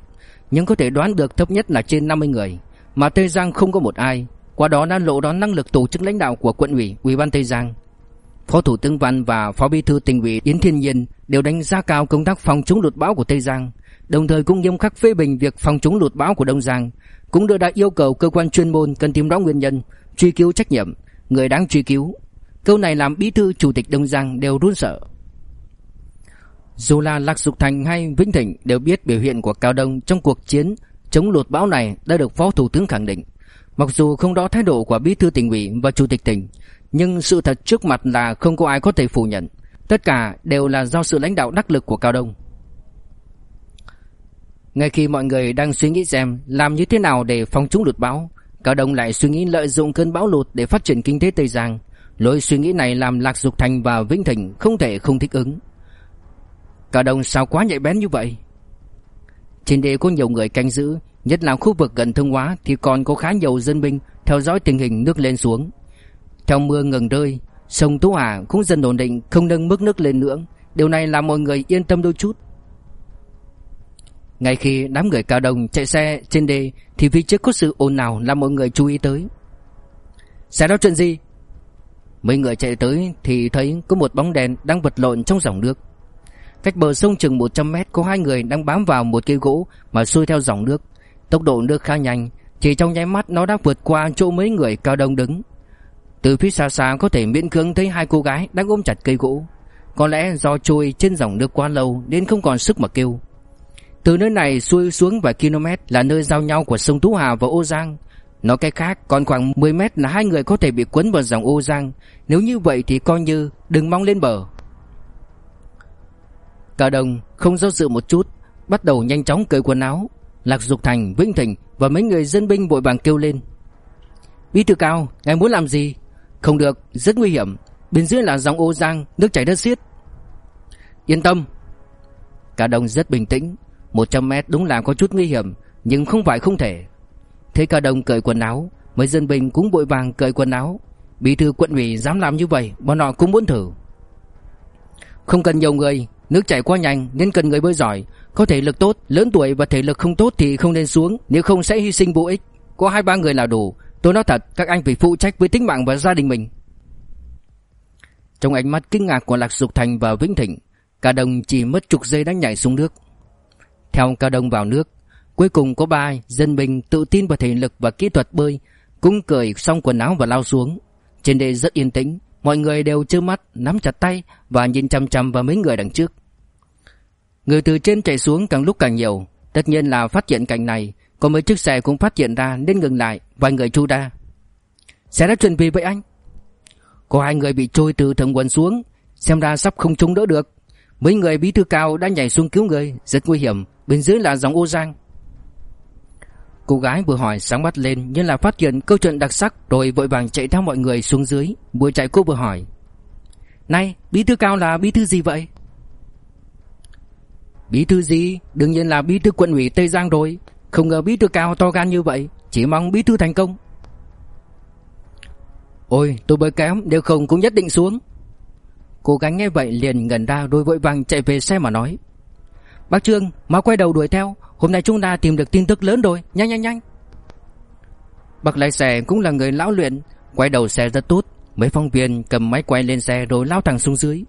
nhưng có thể đoán được thấp nhất là trên 50 người, mà Tây Giang không có một ai. Qua đó đã lộ rõ năng lực tổ chức lãnh đạo của quận ủy, ủy ban Tây Giang. Phó Thủ tướng Văn và Phó Bí thư tỉnh ủy Yến Thiên Nhiên đều đánh giá cao công tác phòng chống lụt bão của Tây Giang, đồng thời cũng nghiêm khắc phê bình việc phòng chống lụt bão của Đông Giang, cũng đưa ra yêu cầu cơ quan chuyên môn cần tìm rõ nguyên nhân, truy cứu trách nhiệm, người đáng truy cứu. Câu này làm Bí thư Chủ tịch Đông Giang đều run sợ. Dù là Lạc Dục Thành hay Vĩnh Thịnh đều biết biểu hiện của Cao Đông trong cuộc chiến chống lụt bão này đã được Phó Thủ tướng khẳng định. Mặc dù không rõ thái độ của Bí thư tỉnh ủy và Chủ tịch tỉnh, nhưng sự thật trước mặt là không có ai có thể phủ nhận. Tất cả đều là do sự lãnh đạo đắc lực của Cao Đông. Ngay khi mọi người đang suy nghĩ xem làm như thế nào để phòng chống lụt bão, Cao Đông lại suy nghĩ lợi dụng cơn bão lụt để phát triển kinh tế Tây Giang. Lối suy nghĩ này làm Lạc Dục Thành và Vĩnh Thịnh không thể không thích ứng. Cao Đông sao quá nhạy bén như vậy Trên địa có nhiều người canh giữ Nhất là khu vực gần thương hóa Thì còn có khá nhiều dân binh Theo dõi tình hình nước lên xuống Theo mưa ngừng rơi Sông Tú Hà cũng dần ổn định Không nâng mức nước lên nữa Điều này làm mọi người yên tâm đôi chút ngay khi đám người cao đồng chạy xe trên đê Thì phía trước có sự ồn ào làm mọi người chú ý tới Xảy ra chuyện gì Mấy người chạy tới thì thấy có một bóng đèn đang vật lộn trong dòng nước Cách bờ sông chừng 100 mét có hai người đang bám vào một cây gỗ mà xuôi theo dòng nước. Tốc độ nước khá nhanh, chỉ trong nháy mắt nó đã vượt qua chỗ mấy người cao đông đứng. Từ phía xa xa có thể miễn cưỡng thấy hai cô gái đang ôm chặt cây gỗ. Có lẽ do trôi trên dòng nước quá lâu nên không còn sức mà kêu. Từ nơi này xuôi xuống vài km là nơi giao nhau của sông Tú Hà và Ô Giang. Nói cách khác, còn khoảng 10 mét là hai người có thể bị cuốn vào dòng Ô Giang. Nếu như vậy thì coi như đừng mong lên bờ. Cả đồng không do dự một chút Bắt đầu nhanh chóng cởi quần áo Lạc Dục Thành, Vĩnh Thịnh và mấy người dân binh vội vàng kêu lên Bí thư cao, ngài muốn làm gì? Không được, rất nguy hiểm Bên dưới là dòng ô giang, nước chảy đất xiết Yên tâm Cả đồng rất bình tĩnh 100 mét đúng là có chút nguy hiểm Nhưng không phải không thể. Thấy cả đồng cởi quần áo Mấy dân binh cũng vội vàng cởi quần áo. Bí thư quận ủy dám làm như vậy Bọn họ cũng muốn thử. Không cần nhiều người Nước chảy quá nhanh nên cần người bơi giỏi. Có thể lực tốt, lớn tuổi và thể lực không tốt thì không nên xuống Nếu không sẽ hy sinh vô ích. Có hai ba người là đủ. Tôi nói thật các anh phải phụ trách với tính mạng và gia đình mình. Trong ánh mắt kinh ngạc của Lạc Dục Thành và Vĩnh Thịnh Cả đồng chỉ mất chục giây đã nhảy xuống nước. Theo Cao Đông vào nước. Cuối cùng có ba dân binh tự tin vào thể lực và kỹ thuật bơi, Cũng cởi xong quần áo và lao xuống. Trên đây rất yên tĩnh, Mọi người đều trơ mắt, nắm chặt tay Và nhìn chăm chăm vào mấy người đằng trước. Người từ trên chạy xuống càng lúc càng nhiều. Tất nhiên là phát hiện cảnh này, Có mấy chiếc xe cũng phát hiện ra nên ngừng lại, Vài người chu ra Xe đã chuẩn bị với anh? Có hai người bị trôi từ thượng quần xuống, Xem ra sắp không chống đỡ được. Mấy người bí thư cao đã nhảy xuống cứu người, Rất nguy hiểm. Bên dưới là dòng ô giang. Cô gái vừa hỏi sáng mắt lên, Nhưng là phát hiện câu chuyện đặc sắc, Rồi vội vàng chạy theo mọi người xuống dưới. Vừa chạy cô vừa hỏi. Này, bí thư cao là bí thư gì vậy? Bí thư gì? Đương nhiên là bí thư quận ủy Tây Giang rồi. Không ngờ bí thư cao to gan như vậy, Chỉ mong bí thư thành công. Ôi, tôi bơi kém, Nếu không cũng nhất định xuống. Cô gái nghe vậy liền ngẩn ra Rồi vội vàng chạy về xe mà nói. Bác Trương, mau quay đầu đuổi theo Hôm nay chúng ta tìm được tin tức lớn rồi Nhanh nhanh nhanh Bác lái xe cũng là người lão luyện, Quay đầu xe rất tốt Mấy phóng viên cầm máy quay lên xe rồi lao thẳng xuống dưới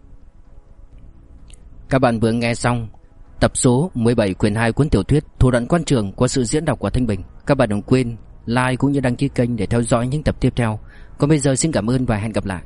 Các bạn vừa nghe xong tập số 17 quyển 2 cuốn tiểu thuyết Thủ đoạn quan trường của sự diễn đọc của Thanh Bình. Các bạn đừng quên like cũng như đăng ký kênh để theo dõi những tập tiếp theo. Còn bây giờ xin cảm ơn và hẹn gặp lại.